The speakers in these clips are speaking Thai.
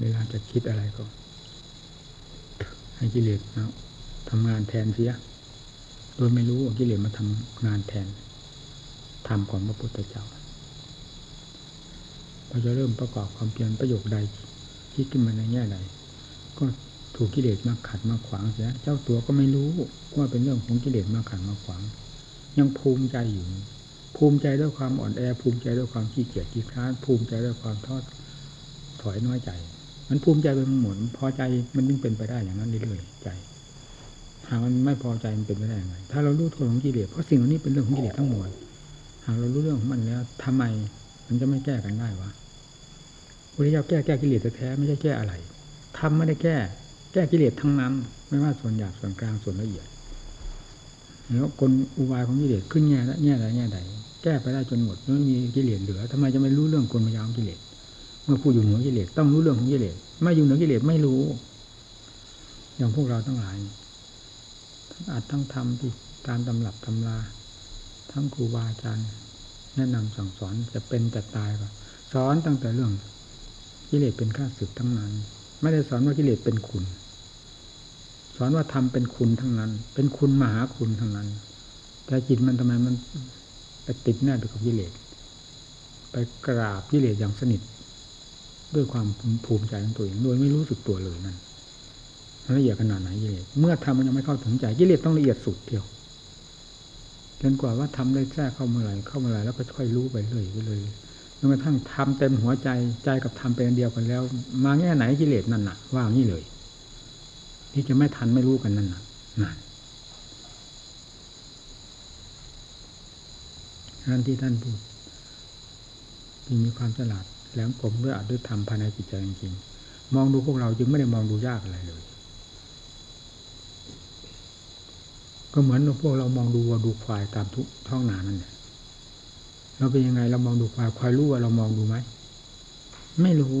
เวลาจะคิดอะไรก็ ให้กิเลสนะทำงานแทนเสีย โดยไม่รู้ว่ากิเลสมาทำงานแทนทำของพระพุทธเจ้าพอจะเริ่มประกอบความเพียรประโยคใดคิดขึ้นมาในแง่ใดก็ถูกกิเลสมาขัดมาขวางเสียเจ้าตัวก็ไม่รู้ว่าเป็นเรื่องของกิเลสมาขัดมาขวาง ยังภูมิใจอยู่ ภูมิใจด้วยความอ่อนแอ ภูมิใจด้วยความขี้เกียจขี้คร้าน ภูมิใจด้วยความทอดถอยน้อยใจ มันภูมิใจไปหมดพอใจมันยิ่งเป็นไปได้อย่างนั้นเรื่อยๆใจ หากมันไม่พอใจมันเป็นไปได้ยังไง ถ้าเรารู้โทษของกิเลสเพราะสิ่งเหล่านี้เป็นเรื่องของกิเลสทั้งหมดหากเรารู้เรื่องของมันแล้วทำไมมันจะไม่แก้กันได้วะพระเจ้าแก้แก้กิเลสแท้ไม่ใช่แก้อะไรทำไม่ได้แก้ แก้กิเลสทั้งนั้น ไม่ว่าส่วนหยาบส่วนกลางส่วนละเอียดแล้วกลอุบายของกิเลสขึ้นแง่ละแง่ใดแง่ใดแก้ไปได้จนหมดไม่มีกิเลสเหลือทำไมจะไม่รู้เรื่องกลมายามกิเลส เมื่อผู้อยู่เหนือกิเลสต้องรู้เรื่องของกิเลสไม่อยู่เหนือกิเลสไม่รู้ อย่างพวกเราทั้งหลายทั้งอัดทั้งทำที่ตามตำรับตำราทั้งครูบาอาจารย์แนะนำสั่งสอนจะเป็นจะตายก็สอนตั้งแต่เรื่องกิเลสเป็นข้าศึกทั้งนั้น ไม่ได้สอนว่ากิเลสเป็นคุณ สอนว่าทำเป็นคุณทั้งนั้น เป็นคุณมหาคุณทั้งนั้น แต่จิตมันทำไมมันไปติดแน่ไปกับกิเลสไปกราบกิเลสอย่างสนิท ด้วยความภูมิใจของตัวเองโดยไม่รู้สึกตัวเลยนั่นละเอียดขนาดไหนกิเลสเมื่อทำมันยังไม่เข้าถึงใจกิเลสต้องละเอียดสุดเดียวจนกว่าว่าทำได้แทรกเข้าเมื่อไหร่เข้าเมื่อไหร่แล้วก็ค่อยรู้ไปเรื่อยไปเลยจนกระทั่งทำเต็มหัวใจใจกับทำเป็นเดียวกันแล้ว มาแง่ไหนกิเลสนั่นน่ะ ว่างี้เลย ที่จะไม่ทันไม่รู้กันนั่นน่ะนั่นนั่นที่ท่านพูดที่มีความฉลาด แหลมคมด้วยอาจด้วยธรรมภายในจิตใจจริงๆมองดูพวกเราจึงไม่ได้มองดูยากอะไรเลย ก็เหมือนพวกเรามองดูวัวดูควายตามทุกท้องนานั่นแหละเราเป็นยังไงเรามองดูควายควายรู้ว่าเรามองดูไหมไม่รู้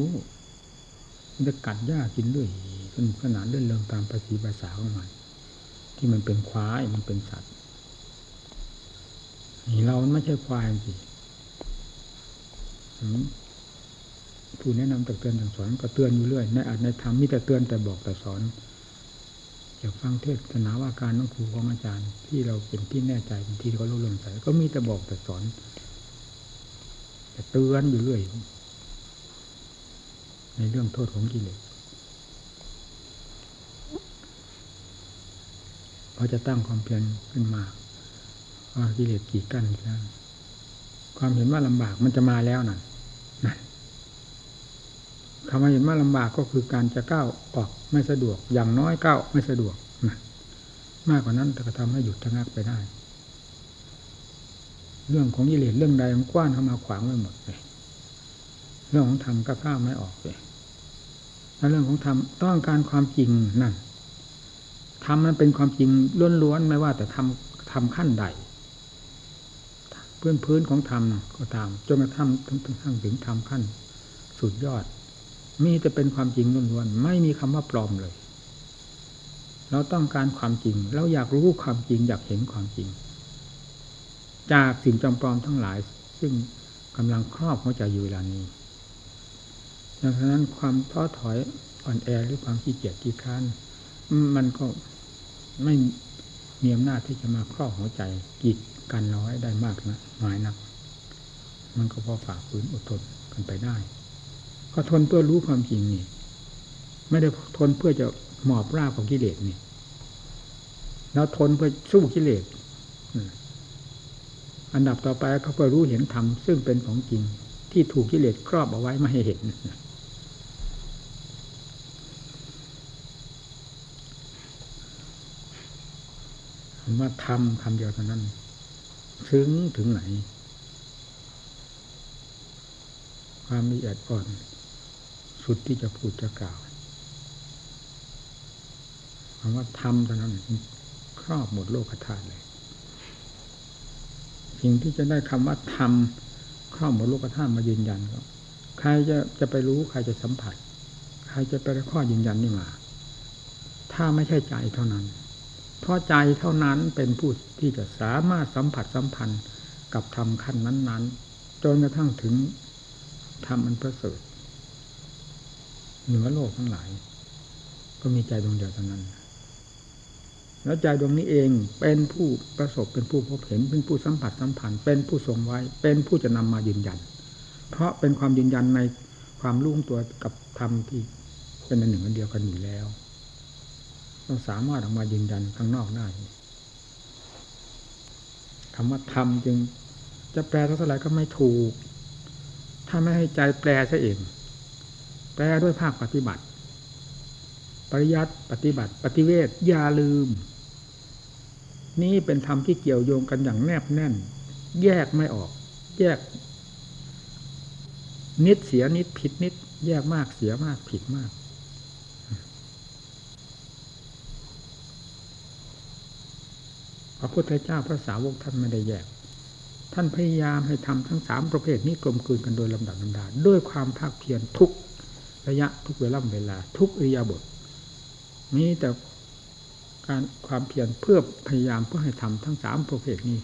มันจะกัดหญ้ากินด้วยสนุกสนานเล่นเริงตามภาษีภาษาของมันที่มันเป็นควายมันเป็นสัตว์นี่เราไม่ใช่ควายสิ ผู้แนะนำตักเตือนสั่งสอนก็เตือนอยู่เรื่อยในอาจในธรรมมีแต่เตือนแต่บอกแต่สอนอยากฟังเทศนาว่าการของครูของอาจารย์ ที่เราเป็นที่แน่ใจเป็นที่เขารู้เรื่องใส่ก็มีแต่บอกแต่สอนแต่เตือนอยู่เรื่อยในเรื่องโทษของกิเลสพอจะตั้งความเพียรขึ้นมาว่ากิเลสกี่กั้นแล้วความเห็นว่าลำบากมันจะมาแล้วนั่นนั่น คำว่าเห็นว่าลำบากก็คือการจะก้าวออกไม่สะดวก อย่างน้อยก้าวไม่สะดวกนะมากกว่านั้นแต่ก็ทำให้หยุดชะงักไปได้ เรื่องของกิเลสเรื่องใดมันกว้านเข้ามาขวางไว้หมดเลยเรื่องของธรรมก็ก้าวไม่ออกเลยแล้วเรื่องของธรรมต้องการความจริงนั่นธรรมมันเป็นความจริงล้วนๆไม่ว่า แต่ทำทำขั้นใดพื้นพื้นของธรรมก็ตามจนกระทั่งถึงถึงธรรมขั้นสุดยอด มีแต่เป็นความจริงล้วนๆไม่มีคำว่าปลอมเลย เราต้องการความจริง เราอยากรู้ความจริงอยากเห็นความจริง จากสิ่งจำปลอมทั้งหลาย ซึ่งกำลังครอบหัวใจอยู่เวลานี้ดังนั้นความท้อถอยอ่อนแอหรือความขี้เกียจขี้ค้านมันก็ไม่มีอำนาจที่จะมาครอบหัวใจกีดกันเราไว้ได้มากนะหมายนัก มันก็พอฝากฝืนอดทนกันไปได้ ก็ทนเพื่อรู้ความจริงนี่ ไม่ได้ทนเพื่อจะหมอบราบของกิเลสนี่แล้วทนเพื่อสู้กิเลสอันดับต่อไปก็เพื่อรู้เห็นธรรมซึ่งเป็นของจริง ที่ถูกกิเลสครอบเอาไว้ไม่ให้เห็นว่าทำคำเดียวเท่านั้น ซึ้งถึงไหน ความละเอียดอ่อน สุดที่จะพูดจะกล่าวคำว่าทำเท่านั้นครอบหมดโลกธาตุเลย สิ่งที่จะได้คำว่าทำครอบหมดโลกธาตุมายืนยันก็ใครจะจะไปรู้ใครจะสัมผัส ใครจะไปข้อยืนยันนี่มา ถ้าไม่ใช่ใจเท่านั้น เพราะใจเท่านั้นเป็นผู้ที่จะสามารถสัมผัสสัมพันธ์กับธรรมขั้นนั้น ๆ จนกระทั่งถึงธรรมอันประเสริฐ เหนือโลกทั้งหลาย ก็มีใจดวงเดียวเท่านั้น แล้วใจดวงนี้เองเป็นผู้ประสบเป็นผู้พบเห็น เป็นผู้สัมผัสสัมพันธ์เป็นผู้ทรงไว้ เป็นผู้จะนำมายืนยัน เพราะเป็นความยืนยันในความรุ่งตัวกับธรรมที่เป็นอันหนึ่งอันเดียวกันอยู่แล้วเราสามารถออกมายืนยันข้างนอกได้คำว่าธรรมจึงจะแปลเท่าไหร่ก็ไม่ถูก ถ้าไม่ให้ใจแปลซะเอง แปลด้วยภาคปฏิบัติ ปริยัติปฏิบัติ ปฏิเวทอย่าลืม นี่เป็นธรรมที่เกี่ยวโยงกันอย่างแนบแน่น แยกไม่ออก แยก นิดเสียนิดผิดนิด แยกมากเสียมากผิดมากพระพุทธเจ้าพระสาวกท่านไม่ได้แยก ท่านพยายามให้ทำทั้งสามประเภทนี้กลมกลืนกันโดยลำดับลำดาด้วยความภาคเพียรทุก ระยะทุกเวลาเวลา ทุกอริยาบทมีแต่การความเพียรเพื่อพยายามเพื่อให้ทำทั้งสามประเภทนี้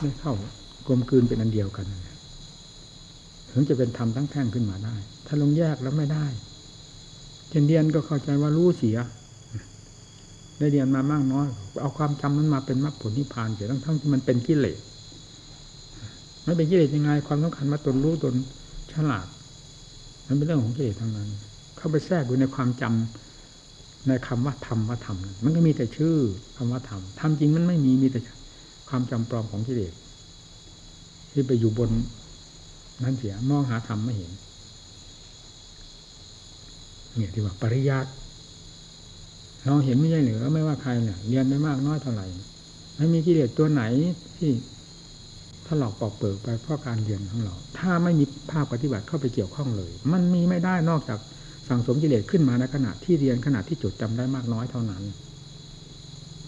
ได้เข้ากลมกลืนเป็นอันเดียวกันถึงจะเป็นธรรมทั้งแท่งขึ้นมาได้ ถ้าลงแยกแล้วไม่ได้เช่นเดียนก็เข้าใจว่ารู้เสีย ได้เรียนมามากน้อยเอาความจำนั้นมาเป็นมรรคผลนิพพานเสียทั้งทั้งที่มันเป็นกิเลสไม่เป็นกิเลสยังไง ความสำคัญมาตนรู้ตนฉลาด มันเป็นเรื่องของกิเลสทั้งนั้น เข้าไปแทรกอยู่ในความจำในคำว่าธรรมว่าธรรมมันก็มีแต่ชื่อคำว่าธรรมธรรมจริงมันไม่มีมีแต่ความจำปลอมของกิเลสที่ไปอยู่บนนั่นเสียมองหาธรรมไม่เห็น เนี่ยที่ว่าปริยัติเราเห็นไม่ใช่หรือไม่ว่าใครเนี่ยเรียนไม่มากน้อยเท่าไหร่ไม่มีกิเลสตัวไหนที่ ถลอกปอกเปิกไปเพราะการเรียนของเรา ถ้าไม่มีภาคปฏิบัติเข้าไปเกี่ยวข้องเลย มันมีไม่ได้นอกจากสั่งสมกิเลสขึ้นมาในขณะที่เรียนขณะที่จดจำได้มากน้อยเท่านั้น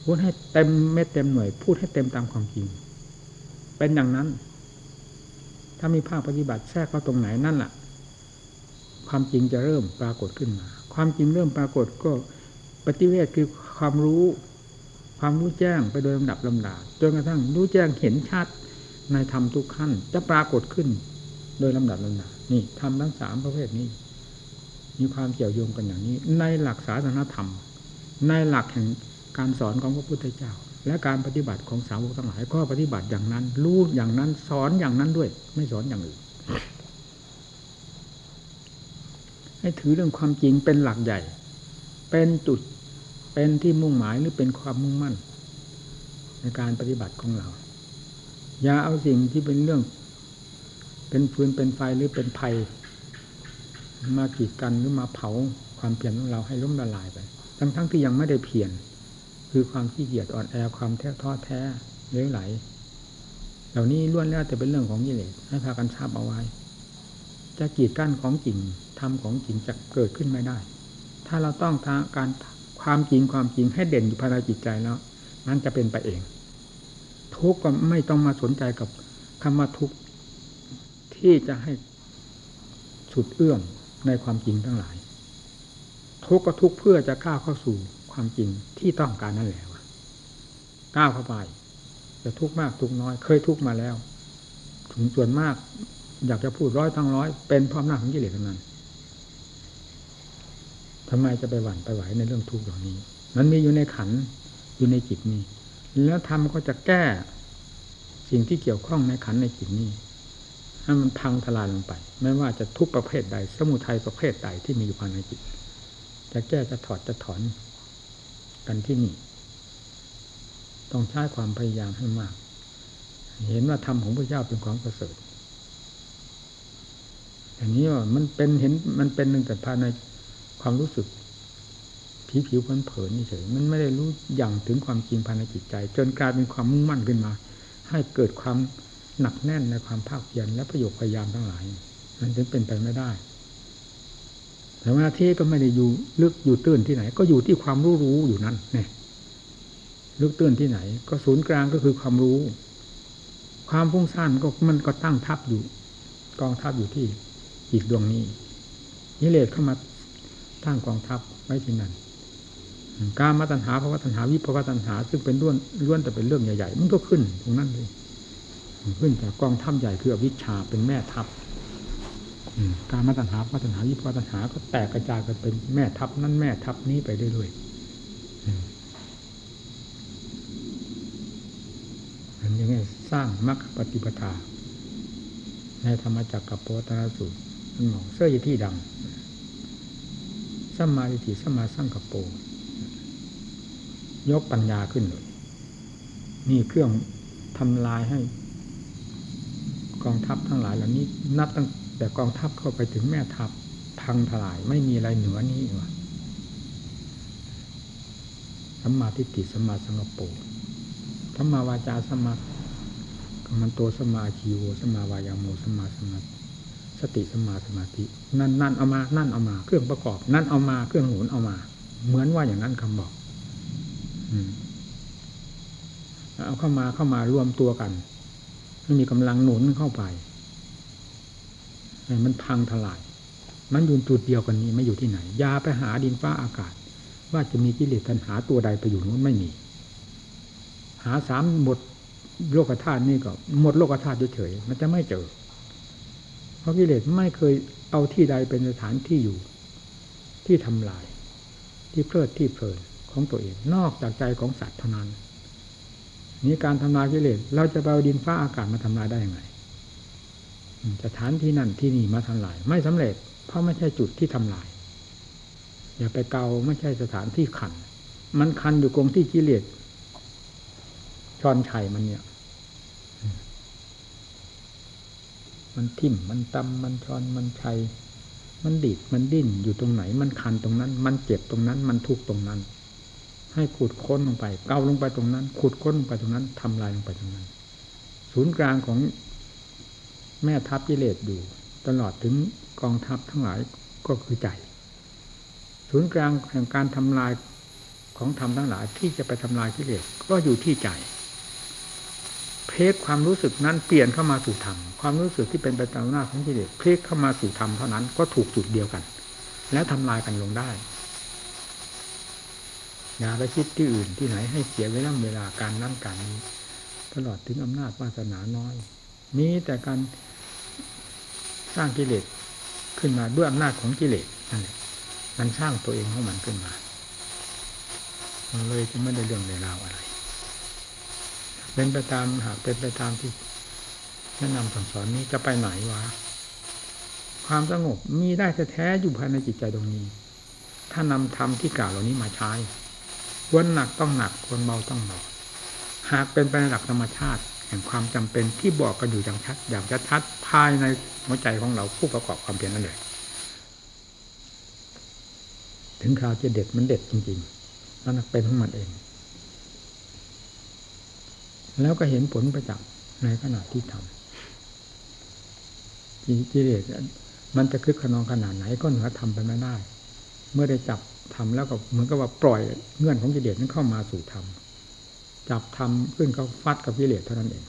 พูดให้เต็มเม็ดเต็มหน่วย พูดให้เต็มตามความจริง เป็นอย่างนั้น ถ้ามีภาคปฏิบัติแทรกเข้าตรงไหนนั่นแหละความจริงจะเริ่มปรากฏขึ้นมา ความจริงเริ่มปรากฏก็ปฏิเวทคือความรู้ ความรู้แจ้งไปโดยลำดับลำดาจนกระทั่งรู้แจ้งเห็นชัด ในธรรมทุกขั้น จะปรากฏขึ้น โดยลำดับลำดานี่ทำทั้งสามประเภทนี้ มีความเกี่ยวโยงกันอย่างนี้ ในหลักศาสนธรรม ในหลักแห่งการสอนของพระพุทธเจ้า และการปฏิบัติของสาวกทั้งหลายก็ปฏิบัติอย่างนั้น รู้อย่างนั้นสอนอย่างนั้นด้วย ไม่สอนอย่างอื่นให้ถือเรื่องความจริงเป็นหลักใหญ่ เป็นจุดเป็นที่มุ่งหมายหรือเป็นความมุ่งมั่น ในการปฏิบัติของเรา อย่าเอาสิ่งที่เป็นเรื่อง เป็นฟืนเป็นไฟหรือเป็นภัย มากีดกันหรือมาเผาความเพียรของเราให้ล้มละลายไป ทั้งๆทที่ยังไม่ได้เพียรคือความขี้เกียจอ่อนแอความแท้ท้อแท้เลี้ยวไหล เหล่านี้ล้วนแล้วแต่เป็นเรื่องของกิเลสให้พากันทราบเอาไว้ จะกีดกั้นของจริงทำของจริงจะเกิดขึ้นไม่ได้ ถ้าเราต้องการความจริงความจริงให้เด่นอยู่ภายในจิตใจแล้วนั้นจะเป็นไปเอง ทุกข์ก็ไม่ต้องมาสนใจกับคำว่าทุกข์ที่จะให้สุดเอื้อมในความจริงทั้งหลาย ทุกข์ก็ทุกข์เพื่อจะก้าวเข้าสู่ความจริงที่ต้องการนั่นแหละก้าวเข้าไปจะทุกข์มากทุกข์น้อย เคยทุกข์มาแล้ว ถึงส่วนมาก อยากจะพูดร้อยทั้งร้อย เป็นพร้อมหน้าของกิเลสทั้งนั้นทำไมจะไปหวั่นไปไหวในเรื่องทุกข์เหล่านี้ มันมีอยู่ในขันอยู่ในจิตนี้ แล้วธรรมก็จะแก้สิ่งที่เกี่ยวข้องในขันในจิตนี้ให้มันพังทลายลงไป ไม่ว่าจะทุกประเภทใด สมุทัยประเภทใดที่มีอยู่ภายในจิต จะแก้จะถอดจะถอนกันที่นี่ ต้องใช้ความพยายามให้มาก เห็นว่าธรรมของพระเจ้าเป็นของประเสริฐอย่างนี้ว่ามันเป็นเห็นมันเป็นหนึ่งแต่ภายในความรู้สึก ผิวผิวเผินๆเฉยมันไม่ได้รู้อย่างถึงความจริงภายในจิตใจ จนกลายเป็นความมุ่งมั่นขึ้นมา ให้เกิดความหนักแน่นในความภาคเพียรและประโยชน์พยายามทั้งหลาย มันจึงเป็นไปไม่ได้แต่วาทีก็ไม่ได้อยู่ลึกอยู่ตื้นที่ไหน ก็อยู่ที่ความรู้รู้อยู่นั่นเนี่ยลึกตื้นที่ไหน ก็ศูนย์กลางก็คือความรู้ ความฟุ้งซ่านก็มันก็ตั้งทับอยู่ กองทับอยู่ที่จิตดวงนี้นิเลศเข้ามาตั้งกองทัพไว้ที่นั่น การมาตัญหาภาวะตัญหาวิภาวะตัญหา ซึ่งเป็นล้วนล้วนแต่เป็นเรื่องใหญ่ๆมันก็ขึ้นตรงนั้นเลยขึ้นจากกองทัพใหญ่คืออวิชชาเป็นแม่ทัพการมาตัญหาปัญหาวิปตัญหาก็แตกกระจายกันเป็นแม่ทัพนั่นแม่ทัพนี้ไปเรื่อยๆอืมอันนี้ไงสร้างมรรคปฏิปทา ในธรรมจักรกับปวัตนสูตรมันหมองเสื้อยี่ที่ดำสัมมาทิฏฐิสัมมาสังกัปโป ยกปัญญาขึ้นเลยนี่เครื่องทำลายให้ กองทัพทั้งหลายเหล่านี้ นับตั้งแต่กองทัพเข้าไปถึงแม่ทัพพังทลายไม่มีอะไรเหนือนี้วะสัมมาทิฏฐิสัมมาสังกปรสัมมาวาจาสัมมากัมมันโตสัมมาชีโวสัมมาวายาโมสัมมาสมาสติสัมมาสมาธิ นั่นนั่นเอามา นั่นเอามา เครื่องประกอบ นั่นเอามา เครื่องหนุนเอามา เหมือนว่าอย่างนั้นคำบอก เอาเข้ามาเข้ามารวมตัวกันไม่มีกำลังหนุนเข้าไปมันพังทลาย มันอยู่จุดเดียวกันนี้ไม่อยู่ที่ไหนยาไปหาดินฟ้าอากาศ ว่าจะมีกิเลสตัณหาตัวใดไปอยู่นู้นไม่มี หาสามหมดโลกธาตุนี่ก็หมดโลกธาตุเฉยๆมันจะไม่เจอ เพราะกิเลสไม่เคยเอาที่ใดเป็นสถานที่อยู่ ที่ทำลาย ที่เพลิดที่เพลิน ของตัวเอง นอกจากใจของสัตว์เท่านั้น นี่การทำลายกิเลสเราจะไปเอาดินฟ้าอากาศมาทำลายได้ยังไงสถานที่นั่นที่นี่มาทำลาย ไม่สำเร็จ เพราะไม่ใช่จุดที่ทำลาย อย่าไปเกาไม่ใช่สถานที่ขัน มันคันอยู่ตรงที่กิเลสชอนชัยมันเนี่ย มันทิ่ม มันตำมันชอน มันชัย มันดิด มันดิ้น อยู่ตรงไหน มันคันตรงนั้น มันเจ็บตรงนั้น มันทุกตรงนั้น ให้ขุดค้นลงไป เกาลงไปตรงนั้น ขุดค้นลงไปตรงนั้นทำลายลงไปตรงนั้น ศูนย์กลางของแม่ทัพกิเลสอยู่ ตลอดถึงกองทัพทั้งหลายก็คือใจ ศูนย์กลางแห่งการทำลายของธรรมทั้งหลายที่จะไปทำลายกิเลสก็อยู่ที่ใจ เพลกความรู้สึกนั้นเปลี่ยนเข้ามาสู่ธรรมความรู้สึกที่เป็นไปตามหน้าของกิเลสเพลกเข้ามาสู่ธรรมเท่านั้นก็ถูกจุดเดียวกัน แล้วทำลายกันลงได้ อย่าไปคิดที่อื่นที่ไหนให้เสียเวลาเวลาการนั่นการนี้ตลอดถึงอำนาจวาสนาน้อยมีแต่การสร้างกิเลสขึ้นมาด้วยอำนาจของกิเลสนั่นแหละมันสร้างตัวเองของมันขึ้นมามันเลยจะไม่ได้เรื่องในราวอะไร เป็นไปตามหากเป็นไปตามที่แนะนำสั่งสอนนี้จะไปไหนวะ ความสงบมีได้แท้ๆอยู่ภายในจิตใจตรงนี้ ถ้านำธรรมที่กล่าวเหล่านี้มาใช้ ควรหนักต้องหนักควรเบาต้องเบาหากเป็นไปในหลักธรรมชาติแห่งความจำเป็นที่บอกกันอยู่อย่างชัดอย่างชัดภายในหัวใจของเราผู้ประกอบความเพียรนั่นเลยถึงคราวจะเด็ดมันเด็ดจริงๆแล้วนักเป็นของมันเอง แล้วก็เห็นผลประจักษ์ในขณะที่ทำกิเลสมันจะคึกขนองขนาดไหนก็เหนือทำไปไม่ได้ เมื่อได้จับ ทำแล้วก็เหมือนกับว่าปล่อยเงื่อนของกิเลสนั้นเข้ามาสู่ธรรมจับทำขึ้นเขาฟัดกับกิเลสเท่านั้นเอง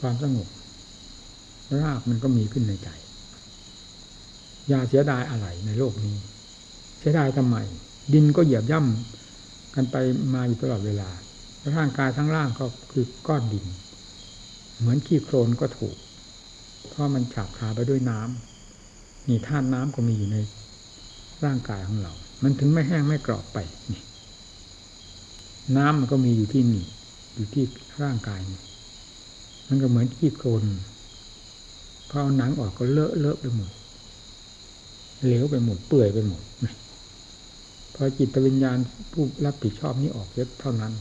ความสงบรากมันก็มีขึ้นในใจอย่าเสียดายอะไรในโลกนี้ เสียดายทำไม ดินก็เหยียบย่ำกันไปมาอยู่ตลอดเวลา ร่างกายทั้งร่างก็คือก้อนดิน เหมือนขี้โคลนก็ถูก เพราะมันฉาบคาไปด้วยน้ำนี่ธาตุน้ำก็มีอยู่ใน ร่างกายของเรา มันถึงไม่แห้งไม่กรอบไปนี่น้ำมันก็มีอยู่ที่นี่ อยู่ที่ร่างกายนี่มันก็เหมือนขี้โคลนพอเอาหนังออกก็เลอะเลอะไปหมดเหลวไปหมดเปื่อยไปหมดพอจิตวิญญาณผู้รับผิดชอบนี้ออกเท่านั้น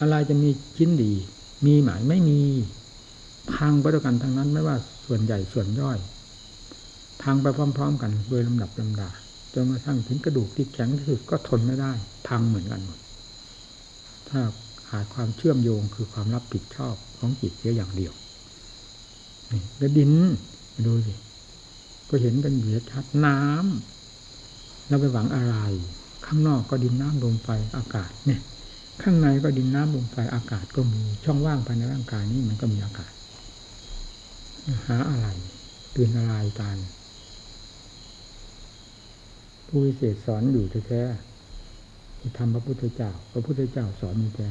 อะไรจะมีชิ้นดี มีหมายไม่มีพังไปด้วยกันทั้งนั้นไม่ว่าส่วนใหญ่ส่วนย่อย พังไปพร้อม ๆ กันโดยลำดับลำดา จนกระทั่งถึงกระดูกที่แข็งที่สุดก็ทนไม่ได้ พังเหมือนกันหมดถ้าขาดความเชื่อมโยงคือความรับผิดชอบของจิตเสียอย่างเดียวนี่แล้วดินดูสิก็เห็นกันอยู่ชัดน้ำเราไปหวังอะไร ข้างนอกก็ดินน้ำลมไฟอากาศเนี่ย ข้างในก็ดินน้ำลมไฟอากาศก็มีช่องว่างภายในร่างกายนี้มันก็มีอากาศ หาอะไร ตื่นอะไรกัน ผู้วิเศษสอนอยู่แท้ทำพระพุทธเจ้า พระพุทธเจ้าสอนมีแต่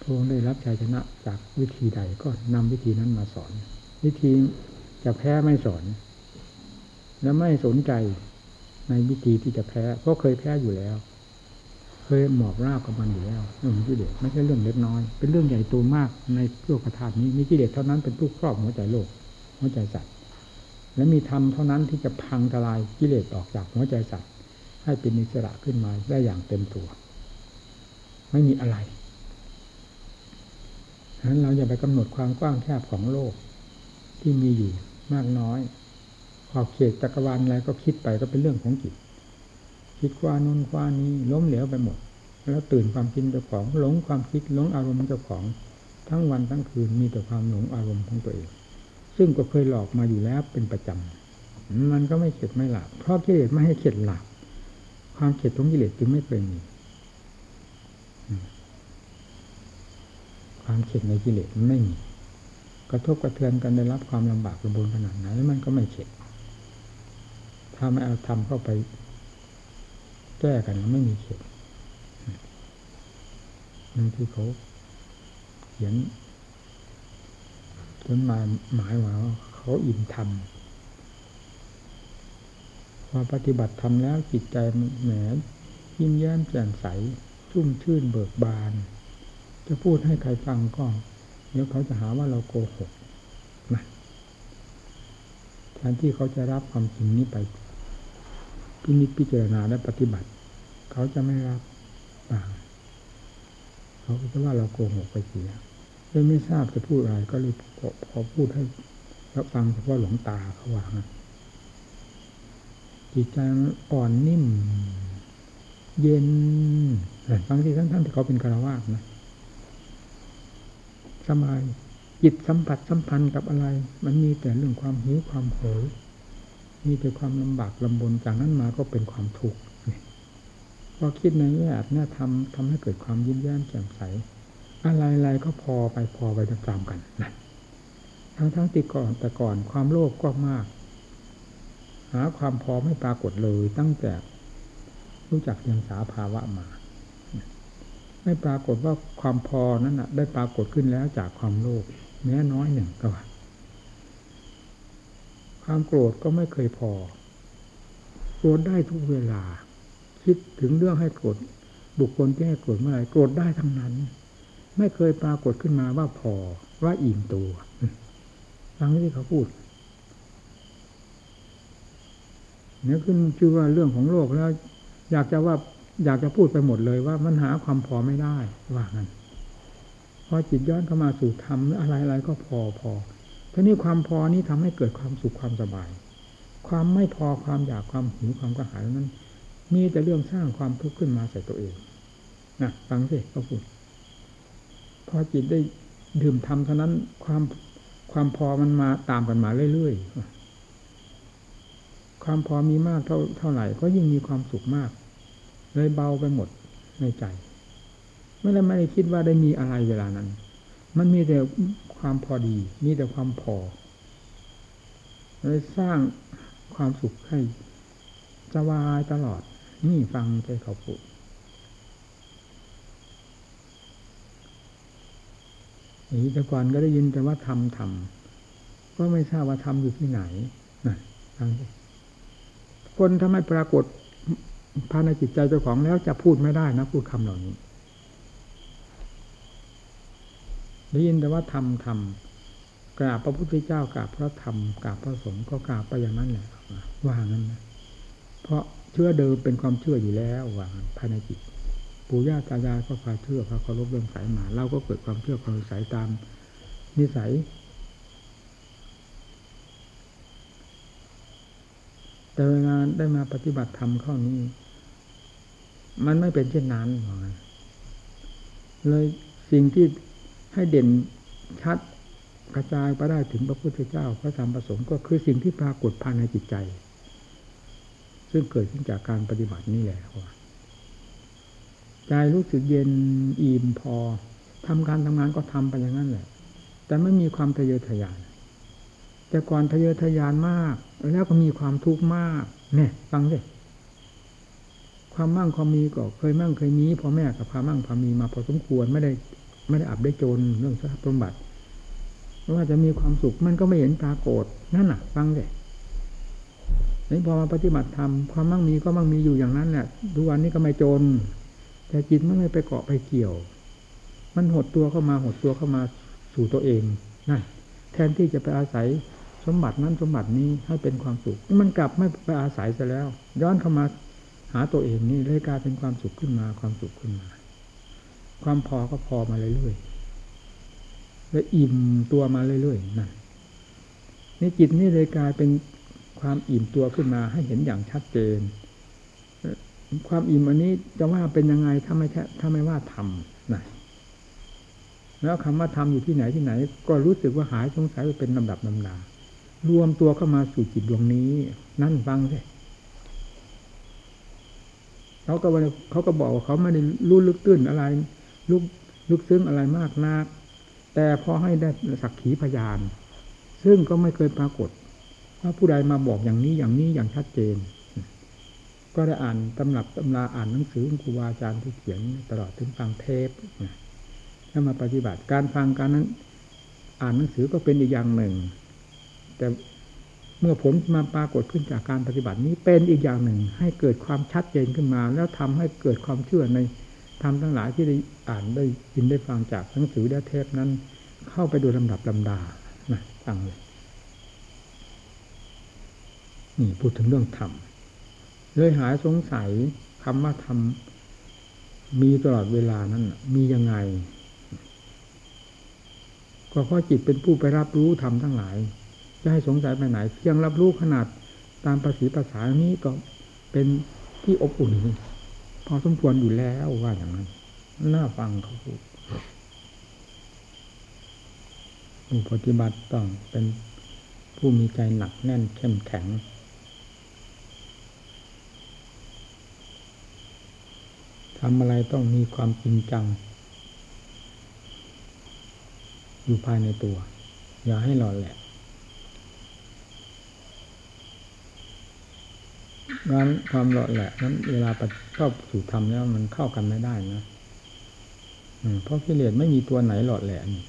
พระองค์ได้รับชัยชนะจากวิธีใดก็นำวิธีนั้นมาสอน วิธีจะแพ้ไม่สอน และไม่สนใจในวิธีที่จะแพ้เพราะเคยแพ้อยู่แล้ว เคยหมอบราบกับมันอยู่แล้วเรื่องกิเลสไม่ใช่เรื่องเล็กน้อย เป็นเรื่องใหญ่โตมากในโลกธาตุนี้มีกิเลสเท่านั้นเป็นผู้ครอบหัวใจโลกหัวใจสัตว์ และมีธรรมเท่านั้นที่จะพังทลายกิเลสออกจากหัวใจสัตว์ให้เป็นอิสระขึ้นมาได้อย่างเต็มตัว ไม่มีอะไรฉะนั้นเราอย่าไปกำหนดความกว้างแคบของโลกที่มีอยู่มากน้อย ขอบเขตจักรวาลอะไรก็คิดไปก็เป็นเรื่องของจิต คิดคว้านู้นคว้านี้ล้มเหลวไปหมด แล้วตื่นความคิดเจ้าของหลงความคิดหลงอารมณ์เจ้าของ ทั้งวันทั้งคืนมีแต่ความหลงอารมณ์ของตัวเอง ซึ่งก็เคยหลอกมาอยู่แล้วเป็นประจำมันก็ไม่เข็ดไม่หลับเพราะกิเลสไม่ให้เข็ดหลับความเข็ดของกิเลสจึงไม่เคยมีความเข็ดในกิเลสมันไม่มีกระทบกระเทือนกันได้รับความลำบากลำบนขนาดไหนมันก็ไม่เข็ดถ้าไม่เอาทำเข้าไป แก้กันไม่มีเข็ดนั่นที่เขาเขียน จนมาหมายว่าเขาอิ่มทำพอปฏิบัติทำแล้วจิตใจแหมยิ้มแย้มแจ่มใสชุ่มชื่นเบิกบาน จะพูดให้ใครฟังก็เดี๋ยวเขาจะหาว่าเราโกหกนะแทนที่เขาจะรับความจริงนี้ไปพินิจพิจารณาและปฏิบัติ เขาจะไม่รับต่างเขาจะว่าเราโกหกไปเสีย เลยไม่ทราบจะพูดอะไรก็เลยขอพูดให้รับฟังเฉพาะหลวงตาเขาว่าจิตใจอ่อนนิ่ม เย็นฟังที่ท่านท่านที่เขาเป็นคารวะนะสบายจิตสัมผัสสัมพันธ์กับอะไร มันมีแต่เรื่องความหิวความโหยมีแต่ความลำบากลำบนจากนั้นมาก็เป็นความทุกข์พอคิดในแง่เนี่ยทำทำให้เกิดความยิ้มแย้มแจ่มใส อะไรๆก็พอไปพอไปตามๆกันนะทั้งทั้งตีก่อนแต่ก่อนความโลภก็มาก หาความพอไม่ปรากฏเลยตั้งแต่รู้จักยังสาภาวะมา ไม่ปรากฏว่าความพอนั้นนะได้ปรากฏขึ้นแล้วจากความโลภแม้น้อยหนึ่งก็ว่าความโกรธก็ไม่เคยพอโกรธได้ทุกเวลา คิดถึงเรื่องให้โกรธบุคคลที่ให้โกรธเมื่อไรโกรธได้ทั้งนั้น ไม่เคยปรากฏขึ้นมาว่าพอว่าอิ่มตัวฟังที่เขาพูดเนี่ยขึ้นชื่อว่าเรื่องของโลกแล้ว อยากจะว่าอยากจะพูดไปหมดเลยว่ามันหาความพอไม่ได้ว่างั้นพอจิตย้อนเข้ามาสู่ธรรมอะไรๆก็พอพอทีนี้ความพอนี้ทำให้เกิดความสุขความสบาย ความไม่พอความอยากความหิวความกระหายนั้น มีแต่เรื่องสร้างความทุกข์ขึ้นมาใส่ตัวเองนะฟังสิเขาพูด พอจิตได้ดื่มทำเท่านั้นความความพอมันมาตามกันมาเรื่อยๆ ความพอมีมากเท่าเท่าไหร่ ก็ยิ่งมีความสุขมาก เลยเบาไปหมดในใจ ไม่ได้ไม่ได้คิดว่าได้มีอะไรเวลานั้น มันมีแต่ความพอดี มีแต่ความพอเลยสร้างความสุขให้สบายตลอด นี่ฟังใจเขาพูด นี่แต่ก่อนก็ได้ยินแต่ว่าทำทำก็ไม่ทราบว่าทำอยู่ที่ไหนนะฟังคนถ้าไม่ปรากฏภายในจิตใจเจ้าของแล้วจะพูดไม่ได้นะพูดคำเหล่านี้ได้ยินแต่ว่าทำทำกราบพระพุทธเจ้ากราบพระธรรมกราบพระสงฆ์ก็กราบไปอย่างนั้นแหละว่างั้นนะเพราะเชื่อเดิมเป็นความเชื่ออยู่แล้วว่าภายในจิต ปู่ย่าตายายก็พาเชื่อพาเคารพเรื่องสายมาเราก็เกิดความเชื่อความสายตามนิสัย แต่เวลาได้มาปฏิบัติธรรมข้อนี้ มันไม่เป็นเช่นนั้นเลยสิ่งที่ให้เด่นชัดกระจายไปได้ถึงพระพุทธเจ้าพระธรรมประสงค์ก็คือสิ่งที่ปรากฏภายในจิตใจ ซึ่งเกิดขึ้นจากการปฏิบัตินี่แหละ ใจรู้สึกเย็นอิ่มพอทำการทำงานก็ทำไปอย่างนั้นแหละ แต่ไม่มีความทะเยอทะยาน แต่ก่อนทะเยอทะยานมาก แล้วก็มีความทุกข์มาก เนี่ยฟังดิความมั่งความมีก็เคยมั่งเคยมีพ่อแม่กับพามั่งพามีมาพอสมควรไม่ได้ไม่ได้อับได้จนเรื่องทรัพย์สมบัติว่าจะมีความสุขมันก็ไม่เห็นปรากฏนั่นน่ะ ฟังเลยนี่พอมาปฏิบัติธรรมความมั่งมีก็มั่งมีอยู่อย่างนั้นแหละทุกวันนี้ก็ไม่จน แต่จิตมันไม่ไปเกาะไปเกี่ยว มันหดตัวเข้ามาหดตัวเข้ามาสู่ตัวเองนั่นแทนที่จะไปอาศัยสมบัตินั้นสมบัตินี้ให้เป็นความสุข มันกลับไม่ไปอาศัยซะแล้ว ย้อนเข้ามาหาตัวเองนี่เลยกลายเป็นความสุขขึ้นมา ความสุขขึ้นมา ความพอก็พอมาเรื่อยๆและอิ่มตัวมาเรื่อยๆนั่นนี่จิตนี่เลยกลายเป็นความอิ่มตัวขึ้นมาให้เห็นอย่างชัดเจน ความอิ่มอันนี้จะว่าเป็นยังไงถ้าไม่ถ้าไม่ว่าทำนะแล้วคำว่าทำอยู่ที่ไหนที่ไหน ก็รู้สึกว่าหายสงสัยไปเป็นลำดับลำดารวมตัวเข้ามาสู่จิตดวงนี้ นั่นฟังสิเขาก็เขาก็บอกว่าเขาไม่ได้รู้ลึกตื้นอะไรลึกลึกซึ้งอะไรมากนัก แต่พอให้ได้สักขีพยาน ซึ่งก็ไม่เคยปรากฏว่าผู้ใดมาบอกอย่างนี้อย่างนี้อย่างชัดเจน ก็ได้อ่านตำรับตำราอ่านหนังสือครูบาอาจารย์ที่เขียนตลอดถึงฟังเทปแล้วมาปฏิบัติการฟังการนั้น อ่านหนังสือก็เป็นอีกอย่างหนึ่ง แต่เมื่อผลมาปรากฏขึ้นจากการปฏิบัตินี้เป็นอีกอย่างหนึ่ง ให้เกิดความชัดเจนขึ้นมา แล้วทำให้เกิดความเชื่อในธรรมทั้งหลายที่ได้อ่านได้ยินได้ฟังจากหนังสือและเทปนั้น เข้าไปโดยลำดับลำดานะฟังเลยนี่พูดถึงเรื่องธรรม เลยหายสงสัยคำว่าธรรมมีตลอดเวลานั้นมียังไง ก็เพราะจิตเป็นผู้ไปรับรู้ธรรมทั้งหลาย จะให้สงสัยไปไหน เพียงรับรู้ขนาดตามภาษีภาษานี้ก็เป็นที่อบอุ่น พอสมควรอยู่แล้วว่าอย่างนั้น น่าฟังเขาพูดผู้ปฏิบัติต้องเป็นผู้มีใจหนักแน่นเข้มแข็ง ทำอะไรต้องมีความจริงจัง อยู่ภายในตัว อย่าให้หล่อแหละงั้นความหล่อแหละนั้นเวลาเข้าสู่ธรรมแล้วมันเข้ากันไม่ได้นะเพราะกิเลสไม่มีตัวไหนหล่อแหละนี่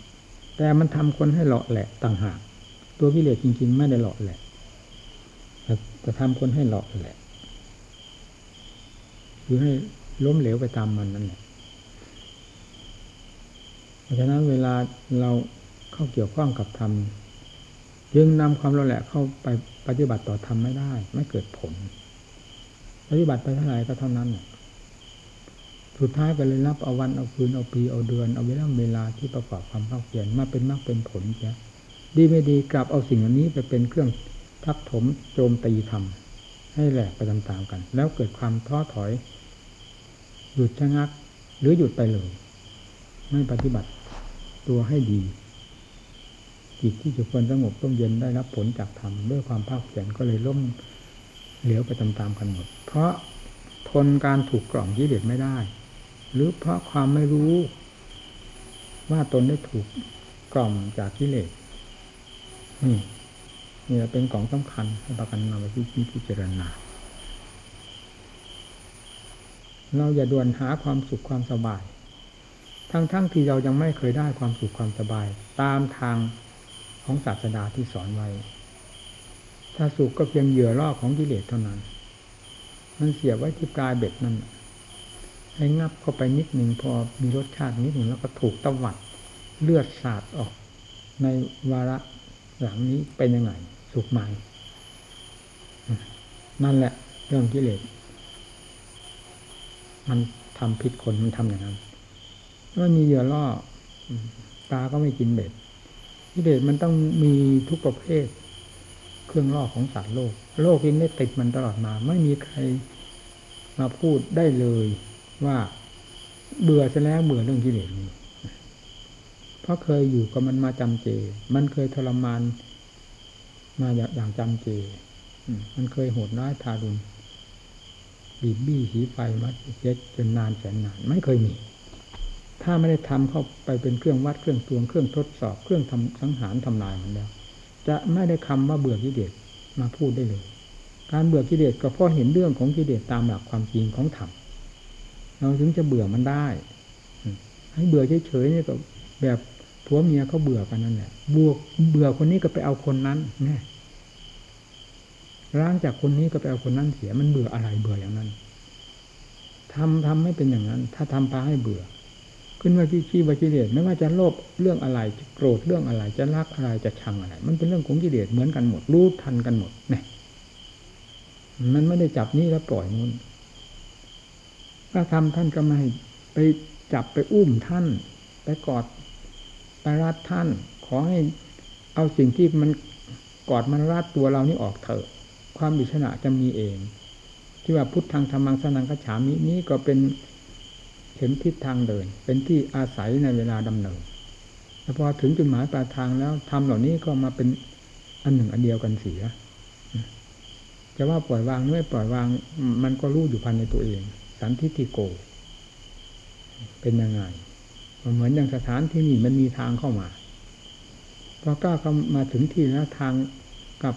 แต่มันทำคนให้หล่อแหละต่างหาก ตัวกิเลสจริงๆไม่ได้หล่อแหละแต่ทำคนให้หล่อแหละคือให้ ล้มเหลวไปตามมันนั่นแหละเพราะฉะนั้นเวลาเราเข้าเกี่ยวข้องกับธรรมยึงนำความเราแหละเข้าไปปฏิบัติต่อธรรมไม่ได้ ไม่เกิดผล ปฏิบัติไปเท่าไหร่ก็เท่านั้นสุดท้ายก็เลยรับเอาวันเอาคืนเอาปีเอาเดือนเอาเวลาเวลาที่ประกอบความภาเพียรมาเป็นมากเป็นผลเสียดีไม่ดีกลับเอาสิ่งอันนี้ไปเป็นเครื่องทับถมโจมตีธรรมให้แหลกไปตามๆกัน แล้วเกิดความท้อถอย หยุดชะงัก หรือหยุดไปเลย ไม่ปฏิบัติตัวให้ดี จิตที่จะควรสงบต้องเย็นได้รับผลจากธรรมด้วยความภาคเพียรก็เลยล่มเหลวไปตามๆกันหมด เพราะทนการถูกกล่อมยิเลสไม่ได้ หรือเพราะความไม่รู้ ว่าตนได้ถูกกล่อมจากกิเลสนี่นี่เป็นของสำคัญให้ประกันนำไปพิจารณา เราอย่าด่วนหาความสุขความสบาย ทั้งๆทที่เรายังไม่เคยได้ความสุขความสบาย ตามทางของศาสดาที่สอนไว้ ถ้าสุขก็เพียงเหยื่อล่อของกิเลสเท่านั้น มันเสียบไว้ที่ปลายเบ็ดนั่นให้งับเข้าไปนิดหนึ่งพอมีรสชาตินิดหนึ่งแล้วก็ถูกตวัดเลือดสาดออก ในวาระหลังนี้เป็นยังไง สุขไหมนั่นแหละเรื่องกิเลส มันทำผิดคนมันทำอย่างนั้นว่ามีเหยื่อล่อตาก็ไม่กินเบ็ดกิเลสมันต้องมีทุกประเภท เครื่องล่อของสัตว์โลก โลกนี้ได้ติดมันตลอดมา ไม่มีใครมาพูดได้เลยว่าเบื่อจะแล้วเบื่อเรื่องกิเลสนี้เพราะเคยอยู่กับมันมาจำเจ มันเคยทรมานมาอย่างจำเจ มันเคยโหดร้ายทารุณ บีบบี้หีไฟมาเจ็ดจนนานแสนนานไม่เคยมี ถ้าไม่ได้ทำเข้าไปเป็นเครื่องวัดเครื่องตวงเครื่องทดสอบเครื่องทำสังหารทำลายมันแล้ว จะไม่ได้คำว่าเบื่อกิเลสมาพูดได้เลย การเบื่อกิเลสก็เพราะเห็นเรื่องของกิเลสตามหลักความจริงของธรรมเราถึงจะเบื่อมันได้ ให้เบื่อเฉยๆนี่ก็แบบผัวเมียเขาเบื่อกันนั่นแหละบวกเบื่อคนนี้ก็ไปเอาคนนั้นแน่ ร้างจากคนนี้ก็ไปเอาคนนั้นเสียมันเบื่ออะไรเบื่ออย่างนั้นทำทำให้เป็นอย่างนั้น ถ้าทำพาให้เบื่อ ขึ้นว่าที่ขี้ว่ากิเลสไม่ว่าจะโลภเรื่องอะไรจะโกรธเรื่องอะไร จะรักอะไรจะชังอะไร มันเป็นเรื่องของกิเลสเหมือนกันหมดรู้ทันกันหมดเนี่ยมันไม่ได้จับนี่แล้วปล่อยนู้นถ้าทำท่านก็ไม่ไปจับไปอุ้มท่าน ไปกอดไปรัดท่าน ขอให้เอาสิ่งที่มันกอดมันรัดตัวเรานี่ออกเถอะ ความบิชนะจะมีเอง ที่ว่าพุทธังธรรมังสนังกฉามินี้ก็เป็นเข็มทิศทางเดิน เป็นที่อาศัยในเวลาดำเนินแต่พอถึงจุดหมายปลายทางแล้วทำเหล่านี้ก็มาเป็นอันหนึ่งอันเดียวกันเสียจะว่าปล่อยวางไม่ปล่อยวาง มันก็รู้อยู่ภายในตัวเอง สันทิติโก เป็นยังไงเหมือนอย่างสถานที่นี่มันมีทางเข้ามาพอก้าวเข้ามาถึงที่แล้วทางกับ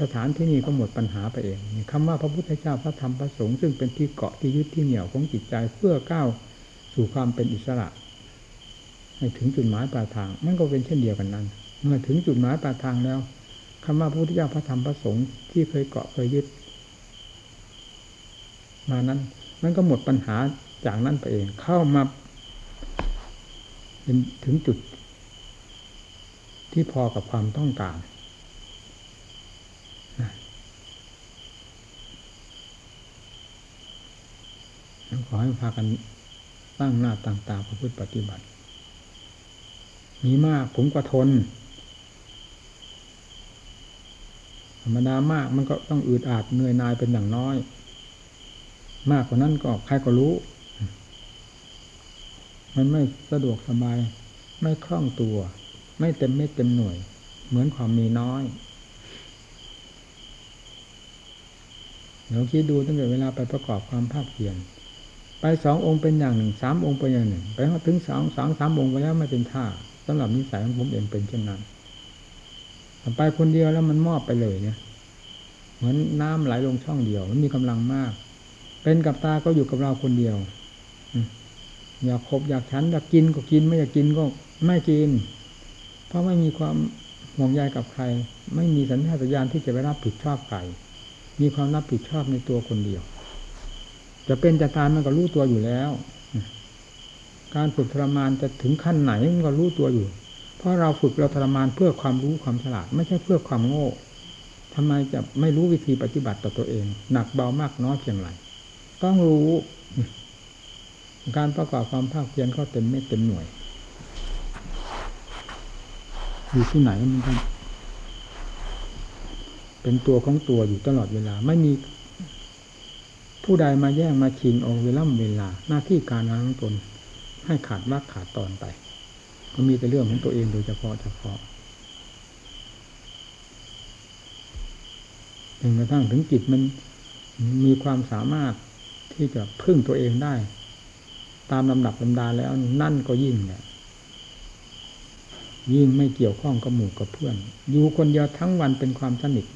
สถานที่นี่ก็หมดปัญหาไปเองคำว่าพระพุทธเจ้าพระธรรมพระสงฆ์ซึ่งเป็นที่เกาะที่ยึดที่เหนี่ยวของจิตใจเพื่อก้าวสู่ความเป็นอิสระให้ถึงจุดหมายปลายทางมันก็เป็นเช่นเดียวกันนั้น เมื่อถึงจุดหมายปลายทางแล้วคำว่าพระพุทธเจ้าพระธรรมพระสงฆ์ที่เคยเกาะเคยยึด มานั้น มันก็หมดปัญหาจากนั้นไปเอง เข้ามาเป็นถึงจุดที่พอกับความต้องการ ขอให้พากันตั้งหน้าต่างตาประพฤติปฏิบัติ มีมากผมก็ทน ธรรมดามากมันก็ต้องอืดอาดเหนื่อยนายเป็นอย่างน้อย มากกว่านั้นก็ใครก็รู้ มันไม่สะดวกสบาย ไม่คล่องตัว ไม่เต็มเม็ดเต็มหน่วย เหมือนความมีน้อยเดี๋ยวคิดดูตั้งแต่เวลาไปประกอบความภาคเพียร ไปสององค์เป็นอย่างหนึ่งสามองค์เป็นอย่างหนึ่ง ไปถึงสองสองสามองค์ไปแล้วไม่เป็นท่าสำหรับนิสัยของผมเองเป็นเช่นนั้นไปคนเดียวแล้วมันมอบไปเลยเนี่ย เหมือนน้ำไหลลงช่องเดียว มันมีกำลังมาก เป็นกับตาก็อยู่กับเราคนเดียวอยากคบอยากฉันอยากกินก็กิน ไม่อยากกินก็ไม่กิน เพราะไม่มีความห่วงใยกับใคร ไม่มีสัญชาตญาณที่จะไปรับผิดชอบใครมีความรับผิดชอบในตัวคนเดียว จะเป็นจะตายมันก็รู้ตัวอยู่แล้ว การฝึกทรมานจะถึงขั้นไหนมันก็รู้ตัวอยู่ เพราะเราฝึกเราทรมานเพื่อความรู้ความฉลาด ไม่ใช่เพื่อความโง่ทำไมจะไม่รู้วิธีปฏิบัติต่อตัวเอง หนักเบามากน้อยเพียงไรต้องรู้ การประกอบความภาคเพียรก็เต็มไม่เต็มหน่วย อยู่ที่ไหนมันก็เป็นตัวของตัวอยู่ตลอดเวลา ไม่มี ผู้ใดมาแย่งมาชิงองเวล่ำเวลาหน้าที่การงานของตนให้ขาดวักขาดตอนไป ก็มีแต่เรื่องของตัวเองโดยเฉพาะเฉพาะจนกระทั่งถึงจิตมันมีความสามารถที่จะพึ่งตัวเองได้ ตามลำดับลำดาแล้วนั่นก็ยิ่งเนี่ยยิ่งไม่เกี่ยวข้องกับหมู่กับเพื่อน อยู่คนเดียวทั้งวันเป็นความสนิท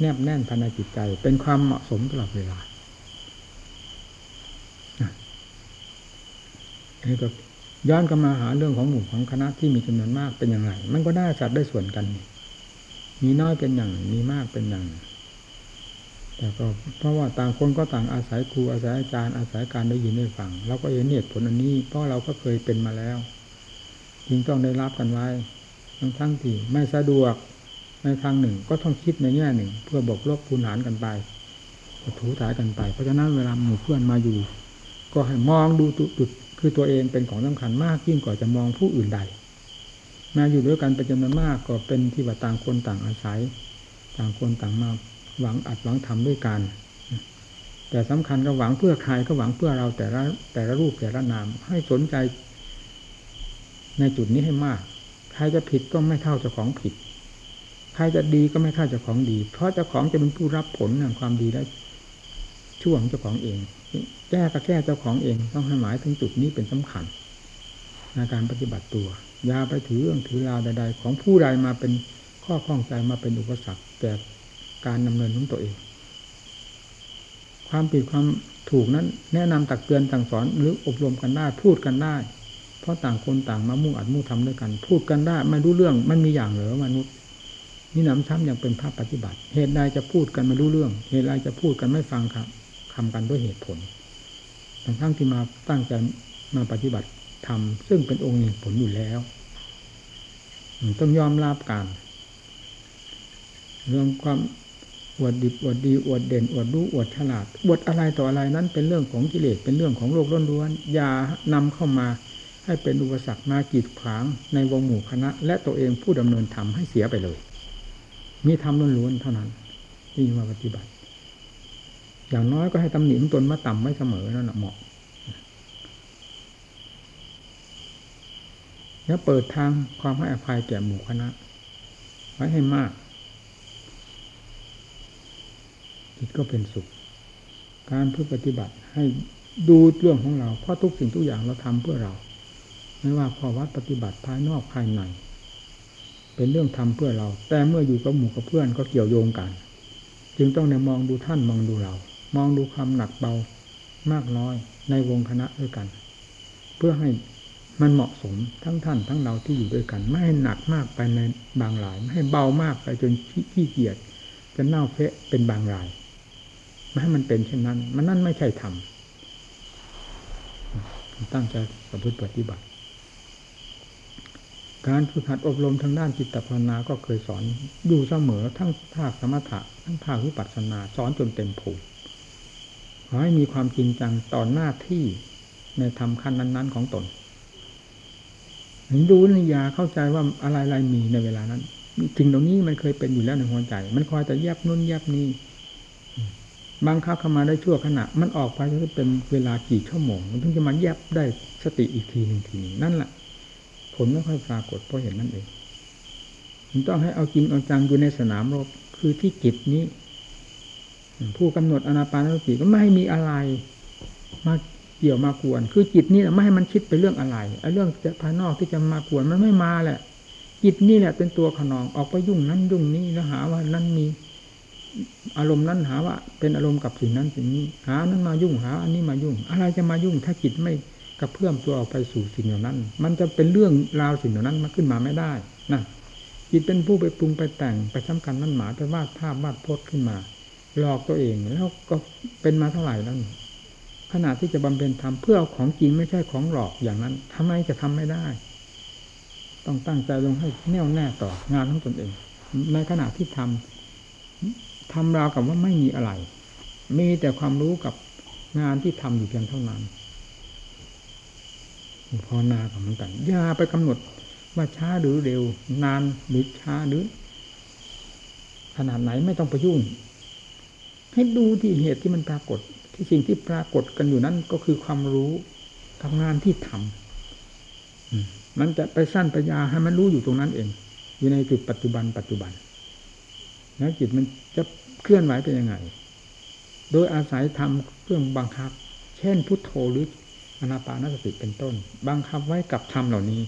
แนบแน่นภายในจิตใจ เป็นความเหมาะสมตลอดเวลา นี่ก็ย้อนกลับมาหาเรื่องของหมู่ของคณะที่มีจำนวนมากเป็นอย่างไร มันก็ได้สัตว์ได้ส่วนกันมีน้อยเป็นอย่างมีมากเป็นอย่างแต่ก็เพราะว่าต่างคนก็ต่างอาศัยครูอาศัยอาจารย์อาศัยการได้ยินได้ฟังเราก็เห็นเหตุผลอันนี้ เพราะเราก็เคยเป็นมาแล้วจึงต้องได้รับกันไว้ทั้งทั้งที่ไม่สะดวกในทางหนึ่ง ก็ต้องคิดในแง่หนึ่ง เพื่อบอกลบคูณหารกันไปถูถ่ายกันไป เพราะฉะนั้นเวลาหมู่เพื่อนมาอยู่ ก็ให้มองดูจุด คือตัวเองเป็นของสำคัญมากยิ่งกว่าจะมองผู้อื่นใดมาอยู่ด้วยกันเป็นจำนวนมากก็เป็นที่ว่าต่างคนต่างอาศัย ต่างคนต่างมาหวังอัดหวังทำด้วยกัน แต่สำคัญก็หวังเพื่อใครก็หวังเพื่อเราแต่ละแต่ละรูปแต่ละนาม ให้สนใจ ในจุดนี้ให้มาก ใครจะผิดก็ไม่เท่าเจ้าของผิด ใครจะดีก็ไม่เท่าเจ้าของดี เพราะเจ้าของจะเป็นผู้รับผลแห่งความดีและช่วงเจ้าของเอง แก้ก็แก้เจ้าของเอง ต้องให้หมายถึงจุดนี้เป็นสำคัญในการปฏิบัติตัวอย่าไปถือเรื่องถือราวใด ๆ ของผู้ใดมาเป็นข้อข้องใจมาเป็นอุปสรรคแก่การดำเนินของตัวเอง ความผิดความถูกนั้น แนะนำตักเตือนสั่งสอนหรืออบรมกันได้พูดกันได้ เพราะต่างคนต่างมามุ่งอัดมุ่งทำด้วยกัน พูดกันได้ไม่รู้เรื่องมันมีอย่างเหรอมนุษย์นี่น้ำซ้ำยังเป็นภาพปฏิบัติ เหตุใดจะพูดกันไม่รู้เรื่อง เหตุใดจะพูดกันไม่ฟังครับ คำกันด้วยเหตุผลทั้งทั้งที่มาตั้งใจมาปฏิบัติทำซึ่งเป็นองค์เหตุผลอยู่แล้วต้องยอมรับกันเรื่องความอวดดิบอวดดีอวดเด่นอวดรู้อวดฉลาดอวดอะไรต่ออะไรนั้นเป็นเรื่องของกิเลสเป็นเรื่องของโลกล้วนๆอย่านำเข้ามาให้เป็นอุปสรรคมากีดขวางในวงหมู่คณะ และตัวเองผู้ดำเนินธรรมให้เสียไปเลย มีธรรมล้วนๆเท่านั้นที่มาปฏิบัติ อย่างน้อยก็ให้ตำหนิตนมาต่ำไม่เสมอนั่นเหมาะแล้วเปิดทางความให้อภัยแก่หมู่คณะ ไว้ให้มากจิตก็เป็นสุข การเพื่อปฏิบัติให้ดูเรื่องของเรา เพราะทุกสิ่งทุกอย่างเราทำเพื่อเรา ไม่ว่าข้อวัดปฏิบัติภายนอกภายใน เป็นเรื่องทำเพื่อเรา แต่เมื่ออยู่กับหมู่กับเพื่อนก็เกี่ยวโยงกัน จึงต้องในมองดูท่านมองดูเรา มองดูความหนักเบามากน้อยในวงคณะด้วยกัน เพื่อให้มันเหมาะสมทั้งท่านทั้งเราที่อยู่ด้วยกัน ไม่ให้หนักมากไปในบางหลาย ไม่ให้เบามากไปจนขี้เกียจจะเน่าเฟะเป็นบางรายไม่ให้มันเป็นเช่นนั้น มันนั่นไม่ใช่ธรรมตั้งใจประพฤติปฏิบัติ การฝึกหัดอบรมทางด้านจิตภาวนาก็เคยสอนอยู่เสมอทั้งภาคสมถะทั้งภาควิปัสสนาสอนจนเต็มผูข อให้มีความจริงจังต่อหน้าที่ในธรรมขั้นนั้น ๆ ของตนดูนิยาเข้าใจว่าอะไรๆมีในเวลานั้นสิ่งตรงนี้มันเคยเป็นอยู่แล้วในหัวใจ มันคอยแต่แยบนุ่นแยบนี้บางครั้งเข้ามาได้ชั่วขณะ มันออกไปจะเป็นเวลากี่ชั่วโมง มันถึงจะมาแยบได้สติอีกทีหนึ่งทีนึงนั่นแหละผลไม่ค่อยปรากฏเพราะเห็นนั่นเองมันต้องให้เอาจริงเอาจังอยู่ในสนามรบคือที่จิตนี้ ผู้กำหนดอนาปานสติก็ไม่ให้มีอะไรมาเกี่ยวมากวน คือจิตนี่ไม่ให้มันคิดไปเรื่องอะไรไอ้เรื่องภายนอกที่จะมากวนมันไม่มาแหละ จิตนี่แหละเป็นตัวขนองออกไปยุ่งนั้นยุ่งนี้แล้วหาว่านั่นมีอารมณ์นั้นหาว่า เป็นอารมณ์กับสิ่งนั้นสิ่งนี้ หานั้นมายุ่งหา อันนี้มายุ่ง อะไรจะมายุ่งถ้าจิตไม่กระเพื่อมตัวออกไปสู่สิ่งเหล่านั้น มันจะเป็นเรื่องราวสิ่งเหล่านั้นมาขึ้นมาไม่ได้นะจิตเป็นผู้ไปปรุงไปแต่งไปสำคัญนั่นหมายไปวาดภาพวาดโพสขึ้นมา หลอกตัวเองแล้วก็เป็นมาเท่าไหร่แล้วขณะที่จะบำเพ็ญธรรมเพื่อเอาของจริงไม่ใช่ของหลอกอย่างนั้นทำไมจะทำไม่ได้ ต้องตั้งใจลงให้แน่วแน่ต่องานของตนเอง ในขณะที่ทำทำราวกับว่าไม่มีอะไร มีแต่ความรู้กับงานที่ทำอยู่เพียงเท่านั้นพอนากับมันกันอย่าไปกำหนดว่าช้าหรือเร็ว นานหรือช้าหรือ ขนาดไหนไม่ต้องไปยุ่ง ให้ดูที่เหตุที่มันปรากฏ ที่สิ่งที่ปรากฏกันอยู่นั้นก็คือความรู้กับงานที่ทำมันจะไปสั้นไปยาให้มันรู้อยู่ตรงนั้นเอง อยู่ในจุดปัจจุบัน ปัจจุบันแล้วจิตมันจะเคลื่อนไหวเป็นยังไง โดยอาศัยทำเครื่องบังคับ เช่นพุทโธหรืออนาปานสติเป็นต้น บังคับไว้กับธรรมเหล่านี้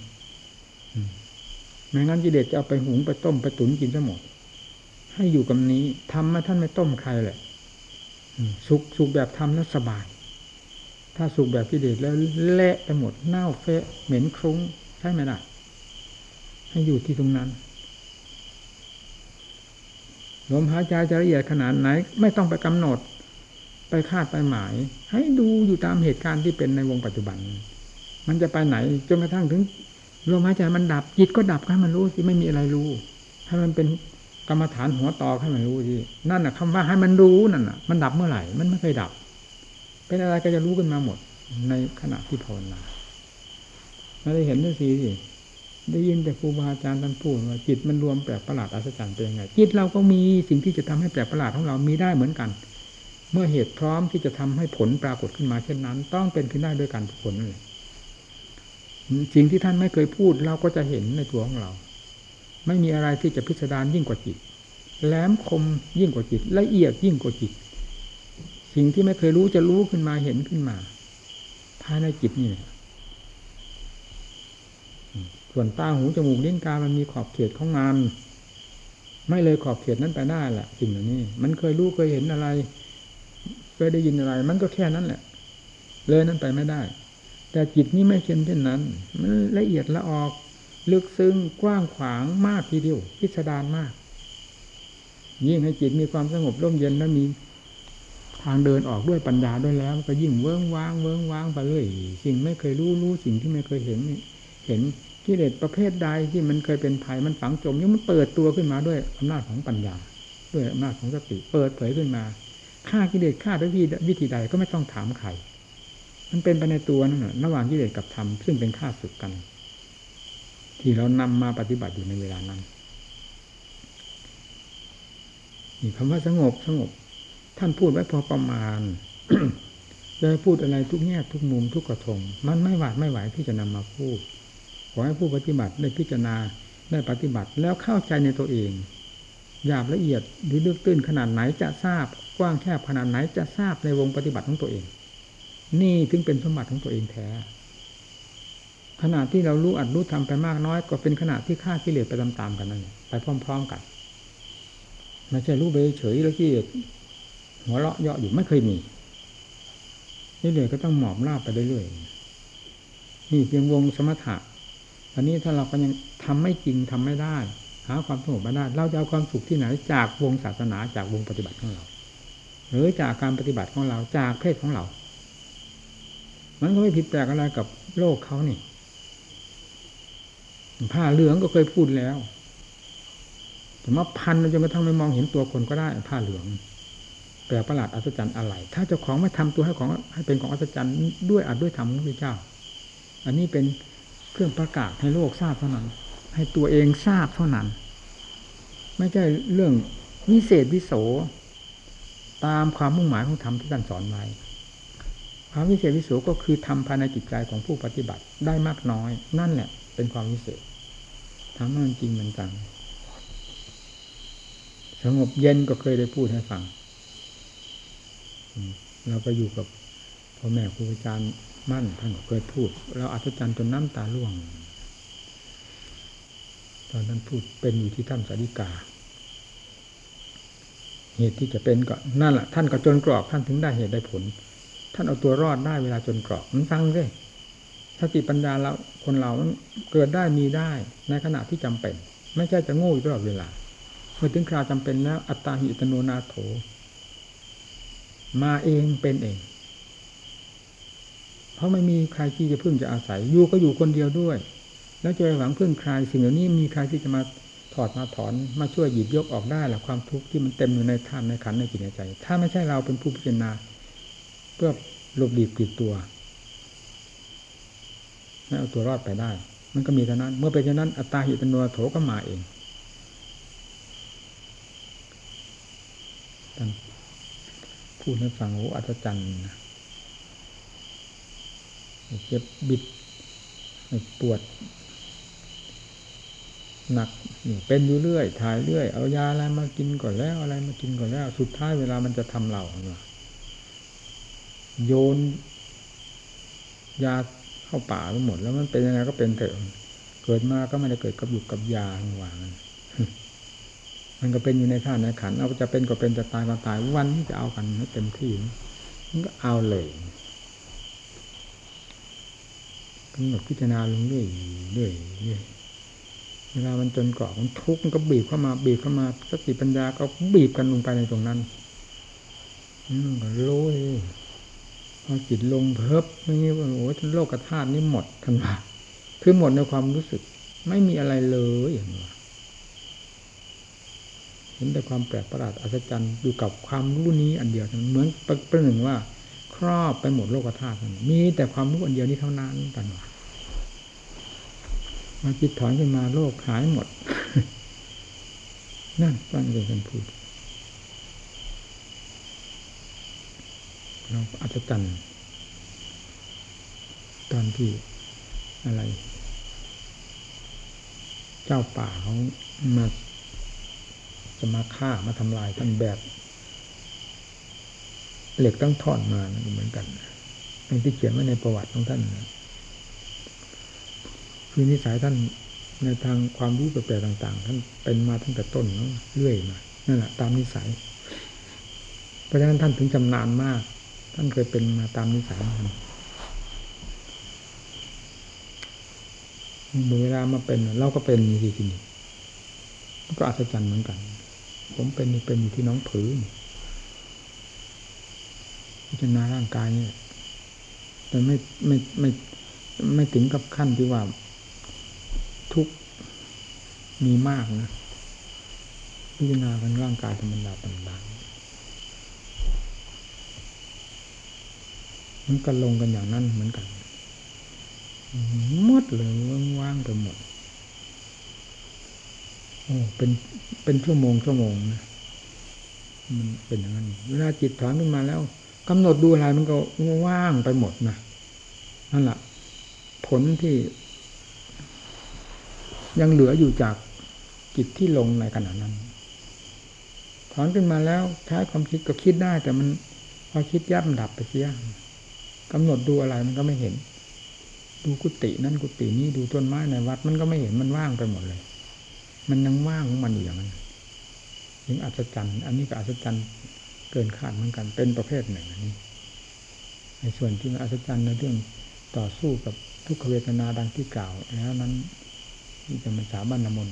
ไม่งั้นกิเลสจะเอาไปหุงไปต้มไปตุ๋นกินซะหมด ให้อยู่กับนี้ทำมาท่านไม่ต้มใครแหละ สุกสุกแบบทำนั้นสบาย ถ้าสุกแบบกิเลสแล้วเละไปหมดเน่าเฟะเหม็นครุ้งใช่ไหมล่ะ ให้อยู่ที่ตรงนั้นลมหายใจจะละเอียดขนาดไหน ไม่ต้องไปกำหนด ไปคาดไปหมาย ให้ดูอยู่ตามเหตุการณ์ที่เป็นในวงปัจจุบัน มันจะไปไหนจนกระทั่งถึงลมหายใจมันดับจิตก็ดับให้มันรู้สิไม่มีอะไรรู้ให้มันเป็น กรรมฐานหัวต่อให้มันรู้สินั่นน่ะคำว่าให้มันรู้นั่นน่ะ มันดับเมื่อไหร่ มันไม่เคยดับ เป็นอะไรก็จะรู้กันมาหมด ในขณะที่ภาวนาไม่ได้เห็นด้วยสิได้ยินแต่ครูบาอาจารย์ท่านพูดว่าจิตมันรวมแปลกประหลาดอัศจรรย์เป็นยังไงจิตเราก็มีสิ่งที่จะทำให้แปลกประหลาดของเรามีได้เหมือนกัน เมื่อเหตุพร้อมที่จะทำให้ผลปรากฏขึ้นมาเช่นนั้น ต้องเป็นขึ้นได้ด้วยการผลเลยสิ่งที่ท่านไม่เคยพูดเราก็จะเห็นในตัวของเรา ไม่มีอะไรที่จะพิสดารยิ่งกว่าจิตแหลมคมยิ่งกว่าจิต ละเอียดยิ่งกว่าจิต สิ่งที่ไม่เคยรู้จะรู้ขึ้นมาเห็นขึ้นมา ภายในจิตนี่แหละส่วนตาหูจมูกลิ้นกายมันมีขอบเขตของงาน ไม่เลยขอบเขตนั้นไปได้แหละสิ่งเหล่านี้ มันเคยรู้เคยเห็นอะไร เคยได้ยินอะไร มันก็แค่นั้นแหละ เลยนั้นไปไม่ได้ แต่จิตนี้ไม่เช่นเช่นนั้น มันละเอียดละออก ลึกซึ้งกว้างขวางมากทีเดียวพิสดารมาก ยิ่งให้จิตมีความสงบร่มเย็นและมีทางเดินออกด้วยปัญญาด้วยแล้ว ก็ยิ่งเวิ้งว้างเวิ้งว้างไปเลยสิ่งไม่เคยรู้รู้สิ่งที่ไม่เคยเห็นเห็นกิเลสประเภทใดที่มันเคยเป็นภัยมันฝังจมยังมันเปิดตัวขึ้นมาด้วยอำนาจของปัญญา ด้วยอำนาจของสติเปิดเผยขึ้นมาฆ่ากิเลสฆ่าด้วยวิธีใดก็ไม่ต้องถามใครมันเป็นไปในตัวนั่นแหละระหว่างกิเลสกับธรรมซึ่งเป็นข้าศึกกัน ที่เรานำมาปฏิบัติอยู่ในเวลานั้นนี่คำว่าสงบสงบ ท่านพูดไว้พอประมาณจะพูดอะไรทุกแง่ทุกมุมทุกกระทงมันไม่หวาดไม่ไหวที่จะนำมาพูด ขอให้ผู้ปฏิบัติได้พิจารณาได้ปฏิบัติแล้วเข้าใจในตัวเองหยาบละเอียดหรือลึกตื้นขนาดไหนจะทราบ กว้างแคบขนาดไหนจะทราบในวงปฏิบัติของตัวเอง นี่ถึงเป็นสมบัติของตัวเองแท้ ขณะที่เรารู้อัดรู้ทำไปมากน้อย ก็เป็นขณะที่ฆ่ากิเลสไปตามๆกันนั่นไปพร้อม ๆกันไม่ใช่รู้ไปเฉยแล้วที่หัวเราะเยาะอยู่ไม่เคยมีนี่เลยก็ต้องหมอบราบไปเรื่อยๆนี่เพียงวงสมถะอันนี้ถ้าเราก็ยังทำไม่จริงทำไม่ได้ หาความสงบไม่ได้เราจะเอาความสุขที่ไหน จากวงศาสนาจากวงปฏิบัติของเรา หรือจากการปฏิบัติของเราจากเพศของเรา มันก็ไม่ผิดแปลกอะไรกับโลกเขานี่ ผ้าเหลืองก็เคยพูดแล้วแต่ว่าพันจนกระทั่งไม่มองเห็นตัวคนก็ได้ ผ้าเหลืองแปลประหลาดอัศจรรย์อะไร ถ้าเจ้าของไม่ทำตัวให้ของให้เป็นของอัศจรรย์ด้วยอัดด้วยธรรมของพระเจ้า อันนี้เป็นเครื่องประกาศให้โลกทราบเท่านั้น ให้ตัวเองทราบเท่านั้น ไม่ใช่เรื่องวิเศษวิโสตามความมุ่งหมายของธรรมที่ท่านสอนไว้ความวิเศษวิโสก็คือทำภายในจิตใจของผู้ปฏิบัติได้มากน้อย นั่นแหละ เป็นความวิเศษทำให้มันจริงมันจังสงบเย็นก็เคยได้พูดให้ฟังเราก็อยู่กับพ่อแม่ครูอาจารย์มั่นท่านก็เคยพูด เราอัศจรรย์จนน้ำตาล่วง ตอนนั้นพูดเป็นอยู่ที่ถ้ำสาริกา เหตุที่จะเป็นก็นั่นแหละท่านก็จนกรอบท่านถึงได้เหตุได้ผล ท่านเอาตัวรอดได้เวลาจนกรอบมันฟังเลย สติปัญญาเราคนเราเกิดได้มีได้ในขณะที่จำเป็น ไม่ใช่จะโง่อยู่ตลอดเวลาเมื่อถึงคราวจำเป็นแล้ว อัตตาหิตโนนาโถ มาเองเป็นเอง เพราะไม่มีใครที่จะพึ่งจะอาศัยอยู่ก็อยู่คนเดียวด้วย แล้วจะไปหวังพึ่งใครสิ่งเหล่านี้มีใครที่จะมาถอดมาถอนมาช่วยหยิบยกออกได้หรือความทุกข์ที่มันเต็มอยู่ในท่านในขันในจิตในใจ ถ้าไม่ใช่เราเป็นผู้พิจารณา เพื่อหลบหลีกปิดตัว ให้เอาตัวรอดไปได้ มันก็มีเท่านั้น เมื่อเป็นเช่นนั้น อัตตาหิตโนโถก็มาเองพูดให้ฟังโอ้อัศจรรย์นะเจ็บบิดปวด หนักเป็นอยู่เรื่อยถ่ายเรื่อย เอายาอะไรมากินก่อนแล้วอะไรมากินก่อนแล้ว สุดท้ายเวลามันจะทำเราโยนยา เข้าป่าไปหมด แล้วมันเป็นยังไงก็เป็นเถอะเกิดมาก็ไม่ได้เกิดกับอยู่กับยาหวานมันก็เป็นอยู่ในท่าในขันเอาจะเป็นก็เป็นจะตายก็ตายวันที่จะเอากันให้เต็มที่มันก็เอาเลยกำหนดพิจารณาลงเรื่อยเรื่อยเรื่อยเวลามันจนเกาะมันทุกข์มันก็บีบเข้ามา บีบเข้ามาสติปัญญาก็บีบกันลงไปในตรงนั้น อืมก็รู้เลย พอจิตลงเพิบนี่ว่าโอ้ยโลกธาตุนี่หมดทันว่าคือหมดในความรู้สึก ไม่มีอะไรเลยอย่างว่าเห็นแต่ความแปลกประหลาดอัศจรรย์อยู่กับความรู้นี้อันเดียวเหมือนประหนึ่งว่า ครอบไปหมดโลกธาตุมีแต่ความรู้อันเดียวนี้เท่านั้นกันว่ามาจิตถอนขึ้นมาโลกหายหมด นั่นตั้งใจกันพูด เราอัศจรรย์ตอนที่อะไร เจ้าป่าเขามาจะมาฆ่ามาทำลายท่านแบบเหล็กตั้งถอนมาเหมือนกันอันที่เขียนไว้ในประวัติของท่านคือนิสัยท่านในทางความรู้แปลกๆต่าง ๆ ท่านเป็นมาตั้งแต่ต้นเรื่อยมานั่นแหละตามนิสัย เพราะฉะนั้นท่านถึงจำนานมาก ท่านเคยเป็นมาตามนิสัยท่านเวลามาเป็น เราก็เป็นทีทีนี้ก็อัศจรรย์เหมือนกัน ผมเป็นเป็นอยู่ที่น้องผือพิจารณาร่างกายเนี่ยแต่ไม่ไม่ไม่ไม่ถึงกับขั้นที่ว่า ทุกมีมากนะพิจารณากันร่างกายธรรมดาธรรมดา มันก็ลงกันอย่างนั้นเหมือนกันมดเลยว่างๆไปหมดโอ้เป็นเป็นชั่วโมงชั่วโมงนะมันเป็นอย่างนั้นเวลาจิตถอนขึ้นมาแล้วกำหนดดูอะไรมันก็ว่างไปหมดนะนั่นแหละผลที่ ยังเหลืออยู่จากจิตที่ลงในขณะนั้นถอนขึ้นมาแล้วใช้ความคิดก็คิดได้ แต่มันพอคิดยับดับไปเสีย กำหนดดูอะไรมันก็ไม่เห็น ดูกุฏินั่นกุฏินี้ดูต้นไม้ในวัด มันก็ไม่เห็นมันว่างไปหมดเลย มันยังว่างของมันอยู่อย่างนั้นยิ่งอัศจรรย์ อันนี้ก็อัศจรรย์เกินคาดเหมือนกันเป็นประเภทหนึ่งอันนี้ในส่วนที่อัศจรรย์ในเรื่องต่อสู้กับทุกขเวทนาดังที่กล่าวแล้วนั้นที่จะมันสาบันนมน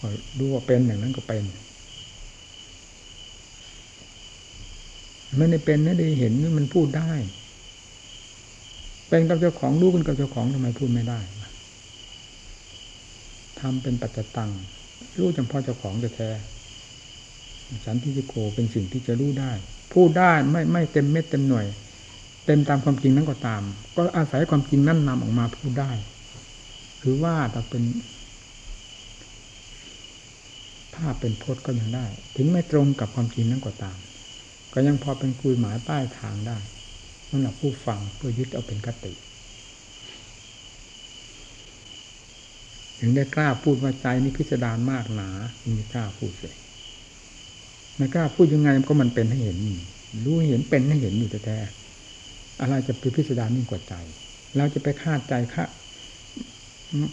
ก็ดูว่าเป็นอย่างนั้นก็เป็นไม่ได้เป็นนะได้เห็นมันพูดได้ เป็นกับเจ้าของรู้เป็นกับเจ้าของทำไมพูดไม่ได้ทำเป็นปัจจตังรู้เฉพาะเจ้าของแท้สันทิฏฐิโกเป็นสิ่งที่จะรู้ได้ พูดได้ไม่ไม่เต็มเม็ดเต็มหน่วยเต็มตามความจริงนั้นก็ตาม ก็อาศัยความจริงนั้นนำออกมาพูดได้คือว่าถ้าเป็นภาพเป็นพจน์ก็ยังได้ ถึงไม่ตรงกับความจริงนั้นก็ตาม ก็ยังพอเป็นคุยหมายป้ายทางได้ สำหรับผู้ฟังเพื่อยึดเอาเป็นคติ ถึงได้กล้าพูดว่าใจนี่พิสดารมากหนาไม่กล้าพูดเลยไม่กล้าพูดยังไงก็มันเป็นให้เห็น รู้เห็นเป็นให้เห็นอยู่แต่อะไรจะเป็นพิสดารยิ่งกว่าใจ เราจะไปคาดใจคาด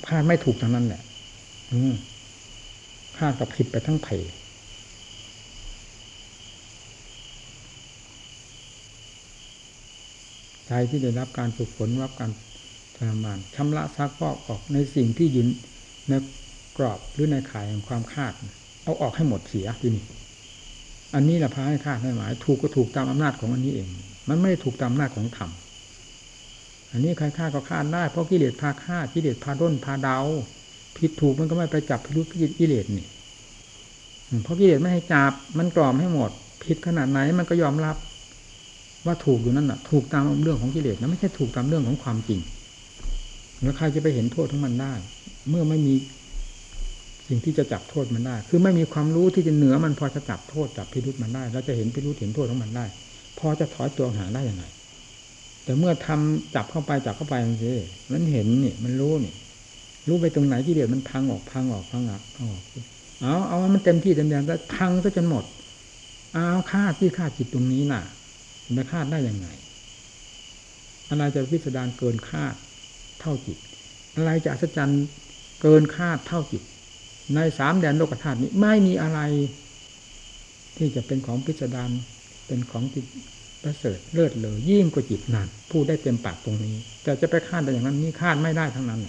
คาดไม่ถูกทางนั้นแหละอืคาดกับผิดไปทั้งไผ่ ใจที่ได้รับการฝึกฝนรับการทรมานชำระซักฟอกออกในสิ่งที่ยืนในกรอบหรือในข่ายของความคาด เอาออกให้หมดเสียที่นี่อันนี้แหละพาให้คาดให้หมาย ถูกก็ถูกตามอำนาจของอันนี้เอง มันไม่ได้ถูกตามอำนาจของธรรมอันนี้ใครฆ่าก็ฆ่าได้เพราะกิเลสพาฆ่ากิเลสพาด้นพาเดาผิดถูกมันก็ไม่ไปจับพิรุษกิเลสนี่เพราะกิเลสไม่ให้จับมันกล่อมให้หมด ผิดขนาดไหนมันก็ยอมรับ ว่าถูกอยู่นั่นน่ะ ถูกตามเรื่องของกิเลสนะไม่ใช่ถูกตามเรื่องของความจริงแล้วใครจะไปเห็นโทษของมันได้ เมื่อไม่มีสิ่งที่จะจับโทษมันได้ คือไม่มีความรู้ที่จะเหนือมันพอจะจับโทษจับพิรุษมันได้เราจะเห็นพิรุษเห็นโทษของมันได้ พอจะถอยตัวหาได้ยังไง แต่เมื่อทำจับเข้าไปจับเข้าไปมันสิมันเห็นนี่มันรู้นี่รู้ไปตรงไหนที่เดียดมันพังออกพังออกพังออกพังออกเอาเอามันเต็มที่เต็มแรงแล้วพังซะจนหมดเอาค่าที่ค่าจิตตรงนี้น่ะ จะคาดได้ยังไงอะไรจะพิสดารเกินคาดเท่าจิต อะไรจะอัศจรรย์เกินคาดเท่าจิต ในสามแดนโลกธาตุนี้ไม่มีอะไร ที่จะเป็นของพิสดารเป็นของจิตประเสริฐเลิศเลยยิ่งกว่าจิตนั่นพูดได้เต็มปากตรงนี้ แต่จะไปคาดแต่อย่างนั้นนี่คาดไม่ได้ทั้งนั้น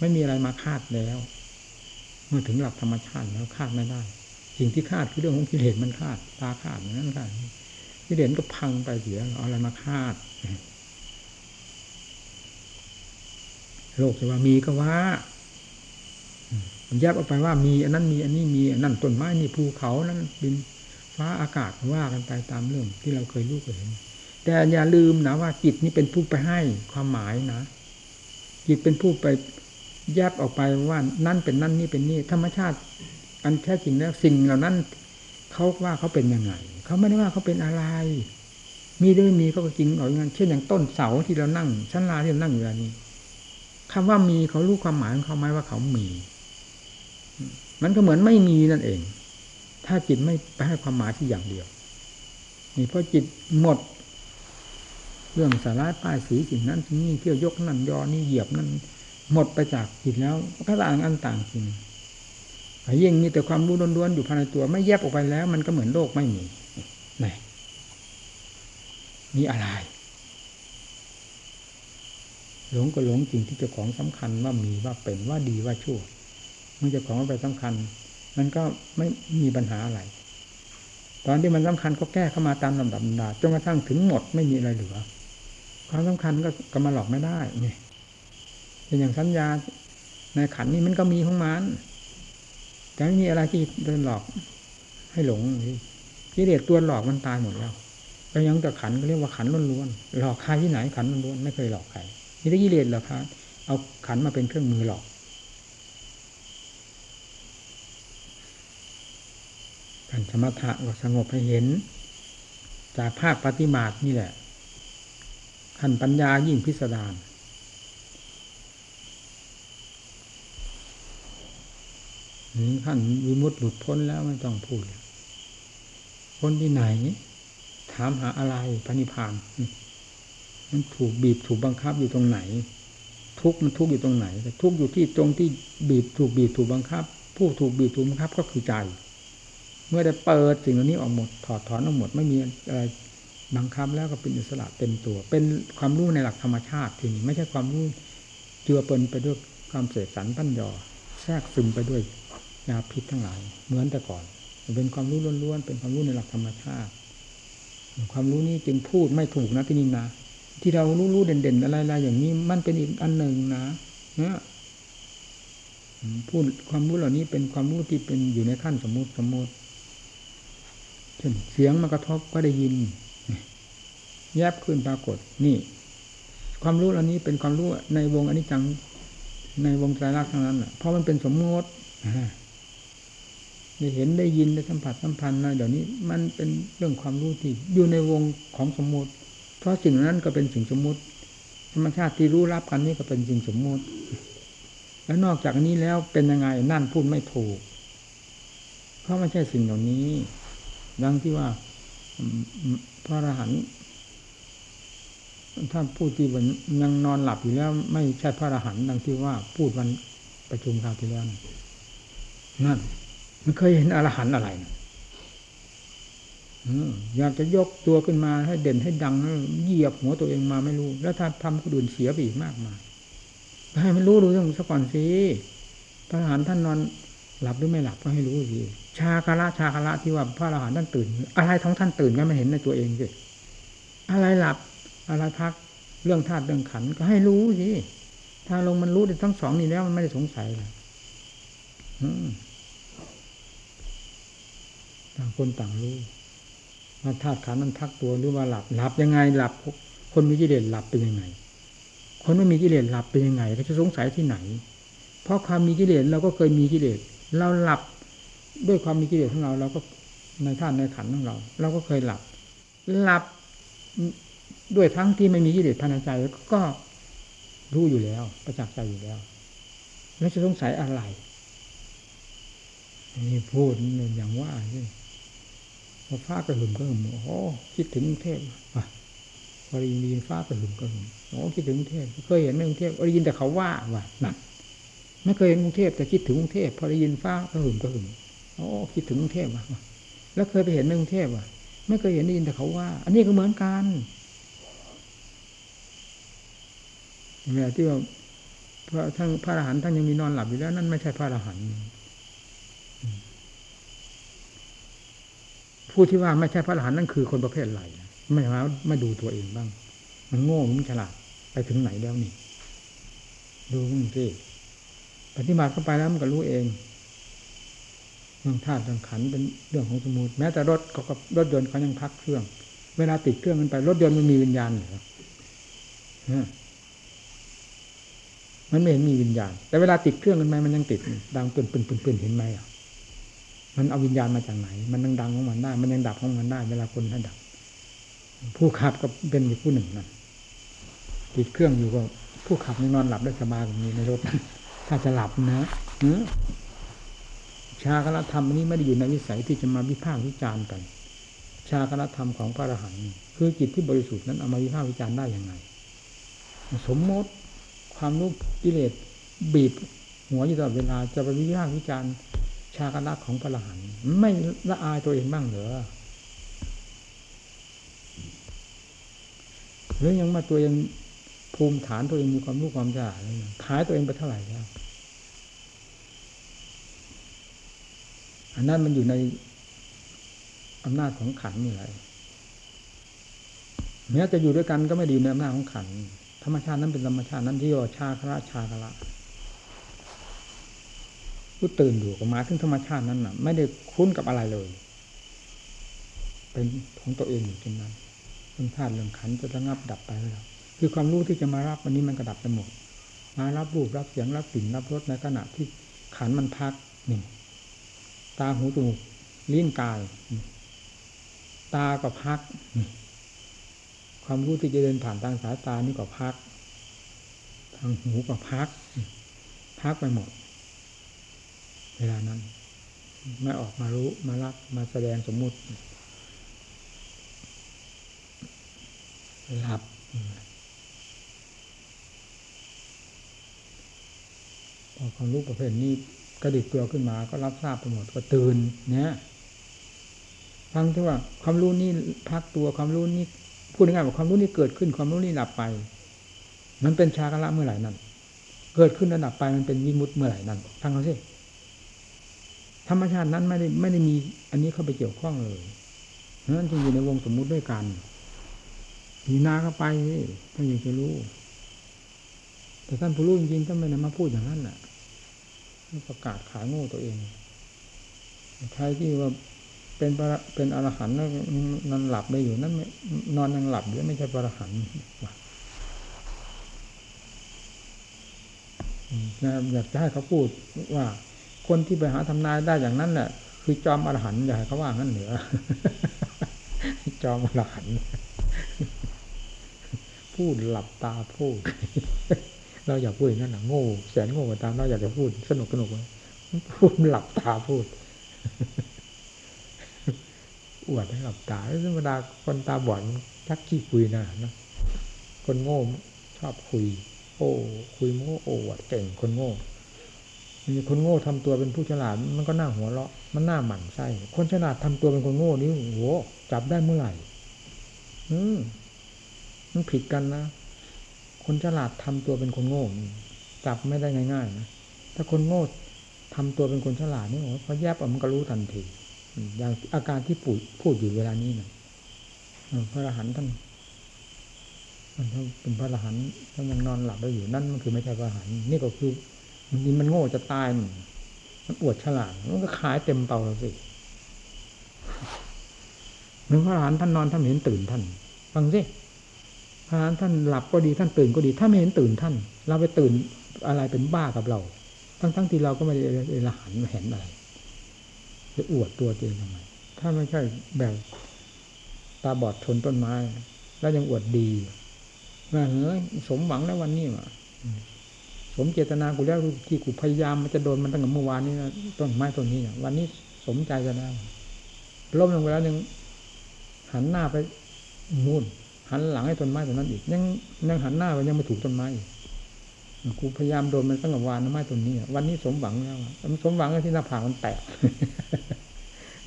ไม่มีอะไรมาคาดแล้ว เมื่อถึงหลักธรรมชาติแล้วคาดไม่ได้ สิ่งที่คาดคือเรื่องของกิเลสมันคาดตาคาดอย่างนั้นคาด กิเลสก็พังไปเสียเอาอะไรมาคาดโลกจะว่ามีก็ว่าแยกออกไปว่ามีอันนั้นมีอันนี้มีอันนั้นต้นไม้นี่ภูเขานั้นดินฟ้าอากาศว่ากันไปตามเรื่องที่เราเคยรู้เคยเห็น แต่อย่าลืมนะว่าจิตนี่เป็นผู้ไปให้ความหมายนะ จิตเป็นผู้ไปแยกออกไปว่านั่นเป็นนั่นนี่เป็นนี่ธรรมชาติ อันแท้จริงแล้วสิ่งเหล่านั้นเขาว่าเขาเป็นยังไง เขาไม่ได้ว่าเขาเป็นอะไร มีหรือไม่มีเขาก็จริงเอาอย่างนั้นเช่นอย่างต้นเสาที่เรานั่งชั้นลาที่เรานั่งอยู่นี้คำว่ามีเขารู้ความหมายของเขาไหมว่าเขามี มันก็เหมือนไม่มีนั่นเอง ถ้าจิตไม่ไปให้ความหมายที่อย่างเดียว นี่เพราะจิตหมด เรื่องสาระป้ายสีสิ่งนั้นนี่เที่ยวยกนั่นยอนี่เหยียบนั่นหมดไปจากจิตแล้วก็ต่างอันต่างจริงยิ่งมีแต่ความรู้ล้วนๆอยู่ภายในตัวไม่แยบออกไปแล้ว มันก็เหมือนโลกไม่มี มีอะไร หลงก็หลงจริงที่เจ้าของสำคัญว่ามีว่าเป็นว่าดีว่าชั่ว เมื่อเจ้าของไปสำคัญ มันก็ไม่มีปัญหาอะไร ตอนที่มันสำคัญก็แก้เข้ามาตามลำดับดาจนกระทั่งถึงหมดไม่มีอะไรเหลือ ความสำคัญก็กมาหลอกไม่ได้เนี่ยเป็นอย่างสัญญาในขันนี้มันก็มีของมันแต่ไม่มีอะไรที่เดินหลอกให้หลงกิเลสตัวหลอกมันตายหมดแล้ว ก็ยังแต่ขันก็เรียกว่าขันล้วนๆหลอกใครที่ไหนขันล้วนๆไม่เคยหลอกใครมีแต่กิเลสหรอครับเอาขันมาเป็นเครื่องมือหลอกการสมถะก็สงบให้เห็น จากภาคปฏิมาตนี่แหละขั้นปัญญายิ่งพิสดารนี่ขั้นวิมุตติหลุดพ้นแล้วไม่ต้องพูดพ้นที่ไหนามหาอะไรพระนิพพานมันถูกบีบถูกบังคับอยู่ตรงไหน ทุกมันทุกอยู่ตรงไหนแต่ทุกอยู่ที่ตรงที่บีบถูกบีบถูกบังคับ ผู้ถูกบีบถูกบังคับก็คือใจ เมื่อได้เปิดสิ่งเหล่านี้ออกหมดถอดถอนออกหมดไม่มีอะไรบังคับแล้วก็เป็นอิสระเต็มตัว เป็นความรู้ในหลักธรรมชาติทีนี้ไม่ใช่ความรู้เจือปนไปด้วยความเสกสรรปั้นยอแทรกซึมไปด้วยยาพิษทั้งหลาย เหมือนแต่ก่อนเป็นความรู้ล้วนๆเป็นความรู้ในหลักธรรมชาติ ความรู้นี้จึงพูดไม่ถูกนะที่นี่นะที่เรารู้รู้เด่นๆอะไรๆอย่างนี้ มันเป็นอีกอันหนึ่งนะเนี่ยพูดความรู้เหล่านี้เป็นความรู้ที่เป็นอยู่ในขั้นสมมติสมมติเช่นเสียงมากระทบก็ได้ยิน แยบขึ้นปรากฏ นี่ ความรู้เหล่านี้เป็นความรู้ในวงอนิจจังในวงไตรลักษณ์ทั้งนั้นแหละเพราะมันเป็นสมมติ ได้เห็นได้ยินได้สัมผัสสัมพันธ์อะไรเดี๋ยวนี้ มันเป็นเรื่องความรู้ที่อยู่ในวงของสมมติ เพราะสิ่งนั้นก็เป็นสิ่งสมมติ ธรรมชาติที่รู้รับกันนี่ก็เป็นสิ่งสมมติ แล้วนอกจากนี้แล้วเป็นยังไงนั่นพูดไม่ถูก เพราะไม่ใช่สิ่งเหล่านี้ ดังที่ว่าพระอรหันต์ถ้าพูดที่ยังนอนหลับอยู่แล้ว ไม่ใช่พระอรหันต์ดังที่ว่าพูดวันประชุมคราวที่แล้วนั่น มันเคยเห็นอรหันต์อะไรอยากจะยกตัวขึ้นมาให้เด่นให้ดังเหยียบหัวตัวเองมาไม่รู้ แล้วถ้าทำคนอื่นเสียไปอีกมากมายให้มันรู้รู้ต้องสักก่อนสิพระอรหันต์ท่านนอนหลับหรือไม่หลับก็ให้รู้สิชาคาระชาคาระที่ว่าพระอรหันต์ท่านตื่น อะไรท้องท่านตื่นก็ไม่เห็นในตัวเองสิอะไรหลับอะไรพักเรื่องธาตุเรื่องขันก็ให้รู้สิถ้าลงมันรู้ทั้งสองนี่แล้วมันไม่ได้สงสัยเลย ต่างคนต่างรู้ว่าธาตุขันมันพักตัวหรือว่าหลับหลับยังไงหลับ คนมีกิเลสหลับเป็นยังไง คนไม่มีกิเลสหลับเป็นยังไงก็จะสงสัยที่ไหน เพราะความมีกิเลสเราก็เคยมีกิเลสเราหลับด้วยความมีกิเลสของเราเราก็ในธาตุในขันของเรา เราก็เคยหลับ หลับด้วยทั้งที่ไม่มีกิเลสภายในใจก็รู้อยู่แล้ว ประจักษ์ใจอยู่แล้วแล้วจะสงสัยอะไรนี่พูดอย่างว่านี่ พอฟ้ากระหึ่มก็หึ่มโอ้คิดถึงกรุงเทพอะพอได้ยินฟ้ากระหึ่มก็หึ่มโอ้คิดถึงกรุงเทพเคยเห็นไหมกรุงเทพได้ยินแต่เขาว่าว่านั่นไม่เคยเห็นกรุงเทพแต่คิดถึงกรุงเทพพอได้ยินฟ้ากระหึ่มก็หึ่มโอ้คิดถึงกรุงเทพว่ะแล้วเคยไปเห็นไหมกรุงเทพว่ะไม่เคยเห็นได้ยินแต่เขาว่า อันนี้ก็เหมือนกันเวลาที่ว่าพระท่านพระอรหันต์ท่านยังมีนอนหลับอยู่แล้ว นั่นไม่ใช่พระอรหันต์ ผู้ที่ว่าไม่ใช่พระอรหันต์นั่นคือคนประเภทไรไม่มาไม่ดูตัวเองบ้าง มันโง่มันฉลาดไปถึงไหนแล้วนี่ ดูมันสิปฏิบัติเข้าไปแล้วมันก็รู้เองเรื่องธาตุเรื่องขันเป็นเรื่องของสมุติแม้แต่รถเขาก็รถยนต์เขายังพักเครื่อง เวลาติดเครื่องมันไปรถยนต์มันมีวิญญาณเหรอมันไม่เห็นมีวิญญาณ แต่เวลาติดเครื่องกันไหมมันยังติดดังปืนปืนปืนปืนเห็นไหมอะ มันเอาวิญญาณมาจากไหน มันยังดังของมันได้ มันยังดับของมันได้ เวลาคนท่านดับ ผู้ขับก็เป็นอีกผู้หนึ่งนั่นติดเครื่องอยู่ก็ ผู้ขับยังนอนหลับได้สบายแบบนี้ในรถถ้าจะหลับนะเนื้อชาคณธรรมนี้ไม่ได้อยู่ในวิสัยที่จะมาวิพากษ์วิจารณ์กัน ชาคณธรรมของพระอรหันต์คือจิตที่บริสุทธิ์นั้นเอามาวิพากษ์วิจารณ์ได้อยังไงสมมติความรู้กิเลสบีบหัวอยู่ตลอดเวลาจะไปวิพากษ์วิจารณ์าคณะของพระอรหันไม่ละอายตัวเองบ้างเหรอหรือยังมาตัวเองภูมิฐานตัวเองมีความรู้ความฉลาดขายตัวเองไปเท่าไหร่แล้วอันนั้นมันอยู่ในอำนาจของขันนี่แหละแม้จะอยู่ด้วยกันก็ไม่ดีในอำนาจของขันธรรมชาตินั้นเป็นธรรมชาตินั้นที่ว่าชาคระชาคระ ผู้ตื่นอยู่กับมาถึงธรรมชาตินั้นน่ะ ไม่ได้คุ้นกับอะไรเลย เป็นของตัวเองอยู่ตรงนั้นเรื่องธาตุเรื่องขันจะระงับดับไปแล้วคือความรู้ที่จะมารับวันนี้มันกระดับไปหมดมารับรูปรับเสียงรับกลิ่นรับรสในขณะที่ขันมันพักนี่ตาหูจมูกลิ้นกาย ตาก็พัก ความรู้ที่จะเดินผ่านทางสายตานี่ก็พัก ทางหูก็พัก พักไปหมด เวลานั้น ไม่ออกมารู้มารับมาแสดงสมมุติ หลับ พอความรู้ประเภทนี้กระดิกตัวขึ้นมาก็รับทราบไปหมดก็ตื่นเนี่ยฟังที่ว่าความรู้นี่พักตัวความรู้นี่พูดง่ายๆว่าความรู้นี่เกิดขึ้นความรู้นี่ดับไป มันเป็นชากละเมื่อไหร่นั่นเกิดขึ้นระดับไปมันเป็นวิมุตเมื่อไหร่นั่นฟังเขาสิ ธรรมชาตินั้นไม่ได้ไม่ได้มี อันนี้เข้าไปเกี่ยวข้องเลยนั้นจึงอยู่ในวงสมมุติด้วยกันมีนาเข้าไปถ้าอยากจะรู้ แต่ท่านผู้รู้จริงๆท่านไม่ได้มาพูดอย่างนั้นน่ะประกาศขายโง่ตัวเองใครที่ว่าเป็นเป็นอรหันต์นอนหลับได้อยู่นั่นนอนยังหลับหรือไม่ใช่อรหันต์อยากจะให้เขาพูดว่า คนที่ไปหาทำนายได้อย่างนั้นแหละคือจอมอรหันต์อย่าเขาว่างั้นเหนือจอมอรหันต์พูดหลับตาพูด เราอยากพูดอย่างนั้นนะโง่แสนโง่กว่าตามเราอยากจะพูดสนุกสนุกเลยพูดหลับตาพูดอวดให้หลับตาธรรมดาคนตาบอดชักขี้คุยนะนะคนโง่ชอบคุย โอ้ คุยโง่โอ้วดเก่งคนโง่ คนโง่ทำตัวเป็นผู้ฉลาดมันก็น่าหัวเราะมันน่าหมั่นไส้คนฉลาดทำตัวเป็นคนโง่นี่โหจับได้เมื่อไหร่ อืมมันผิดกันนะคนฉลาดทำตัวเป็นคนโง่จับไม่ได้ง่ายๆนะถ้าคนโง่ทำตัวเป็นคนฉลาดนี่โอ้พอแยบอมันก็รู้ทันทีอย่างอาการที่ปูดพูดอยู่เวลานี้นะพระอรหันต์ท่านมันเป็นพระอรหันต์ท่านยังนอนหลับได้อยู่นั่นมันคือไม่ใช่พระอรหันต์นี่ก็คือ นี่มันโง่จะตายมันมันอวดฉลาดมันก็ขายเต็มเตาแล้วสิหนึ่งพระหันท่านนอนท่านเห็นตื่นท่าน ฟังสิพระหันท่านหลับก็ดีท่านตื่นก็ดี ถ้าไม่เห็นตื่นท่าน เราไปตื่นอะไรเป็นบ้ากับเรา ทั้งทั้งที่เราก็ไม่ได้เอรหันเห็นอะไรจะอวดตัวเองทำไมถ้าไม่ใช่แบบตาบอดชนต้นไม้ แล้วยังอวดดีว่าเฮ้ยสมหวังแล้ววันนี้ว่ะ มเจตนากูแล้วที่กูพยายามมันจะโดนมันตั้งแต่เมื่อวานนี้นะต้นไม้ต้นนี้เนี่ยวันนี้สมใจกันแล้วล้มลงไปแล้วยังหันหน้าไปนู่น หันหลังให้ต้นไม้ต้นนั้นอีก ยังยังหันหน้าไปยังไม่ถูกต้นไม้อีกกูพยายามโดนมันตั้งแต่วานไม้ต้นนี้วันนี้สมหวังแล้วมันสมหวังที่หน้าผากมันแตก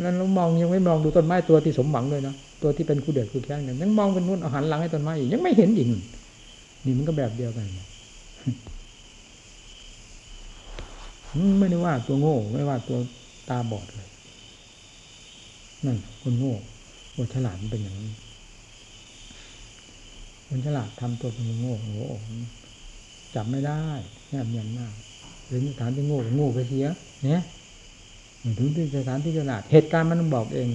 นั้นเรามองยังไม่มองดูต้นไม้ตัวที่สมหวังเลยนะตัวที่เป็นคู่เดือดคู่แค้นกันยังมองเป็นนู่นเอาหันหลังให้ต้นไม้อีกยังไม่เห็นอีกนี่มันก็แบบเดียวกัน ไม่ได้ว่าตัวโง่ ไม่ว่าตัวตาบอดเลย นั่นคนโง่คนฉลาดเป็นอย่างนี้คนฉลาดทำตัวเป็นโง่โง่จับไม่ได้แนบเนียนมากหรือสถานที่โง่โง่ไปเสียเนี่ยถึงที่สถานที่ฉลาดเหตุการณ์มันต้องบอกเอง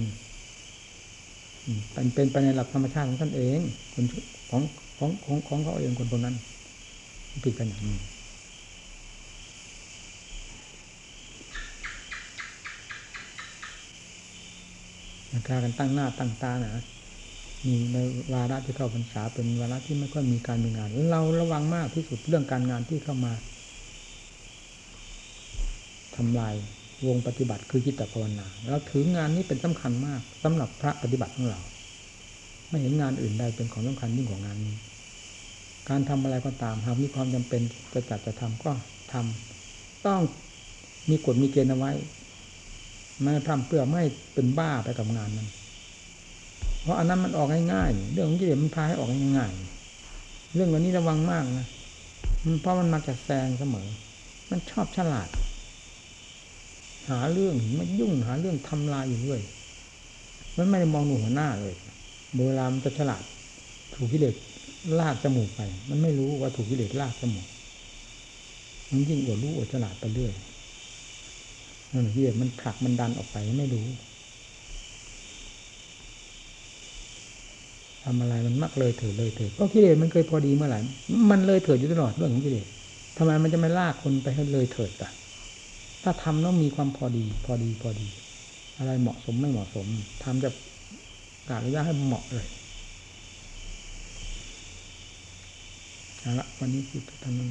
เป็นเป็นไปในหลักธรรมชาติของท่านเองคนของของของของเขาเองคนคนนั้น ผิดกันอย่างนี้ การกันตั้งหน้าตั้งตานะมีในวาระที่เข้าพรรษาเป็นวาระที่ไม่ค่อยมีการมีงาน เราระวังมากที่สุดเรื่องการงานที่เข้ามาทำลายวงปฏิบัติคือจิตภาวนาเราถืองานนี้เป็นสำคัญมากสำหรับพระปฏิบัติของเรา ไม่เห็นงานอื่นใดเป็นของสำคัญยิ่งกว่างานนี้ การทำอะไรก็ตามหากมีความจำเป็นจะจัดจะทำก็ทำต้องมีกฎมีเกณฑ์เอาไว้ ไม่ทำเพื่อไม่เป็นบ้าไปกับงานนั้น เพราะอันนั้นมันออกง่ายๆเรื่องของกิเลสมันพาให้ออกง่ายๆเรื่องวันนี้ระวังมากนะเพราะมันมักจะแซงเสมอ มันชอบฉลาด หาเรื่องมันยุ่งหาเรื่องทำลายอยู่เรื่อยมันไม่ได้มองหนูหัวหน้าเลยเวลามันจะฉลาด ถูกกิเลสลากจมูกไป มันไม่รู้ว่าถูกกิเลสลากจมูกมันยิ่งอวดรู้อวดฉลาดไปเรื่อย นั่นกิเลสมันผลักมันดันออกไปไม่รู้ทำอะไรมันมักเลยเถิดเลยเถิดเพราะกิเลสมันเคยพอดีเมื่อไหร่ มันเลยเถิดอยู่ตลอดเรื่องของกิเลสทำไมมันจะไม่ลากคนไปให้เลยเถิดอะ ถ้าทำต้องมีความพอดี พอดีพอดี อะไรเหมาะสมไม่เหมาะสมทำจะการะยะให้เหมาะเลยเอาละวันนี้คือทำนั้น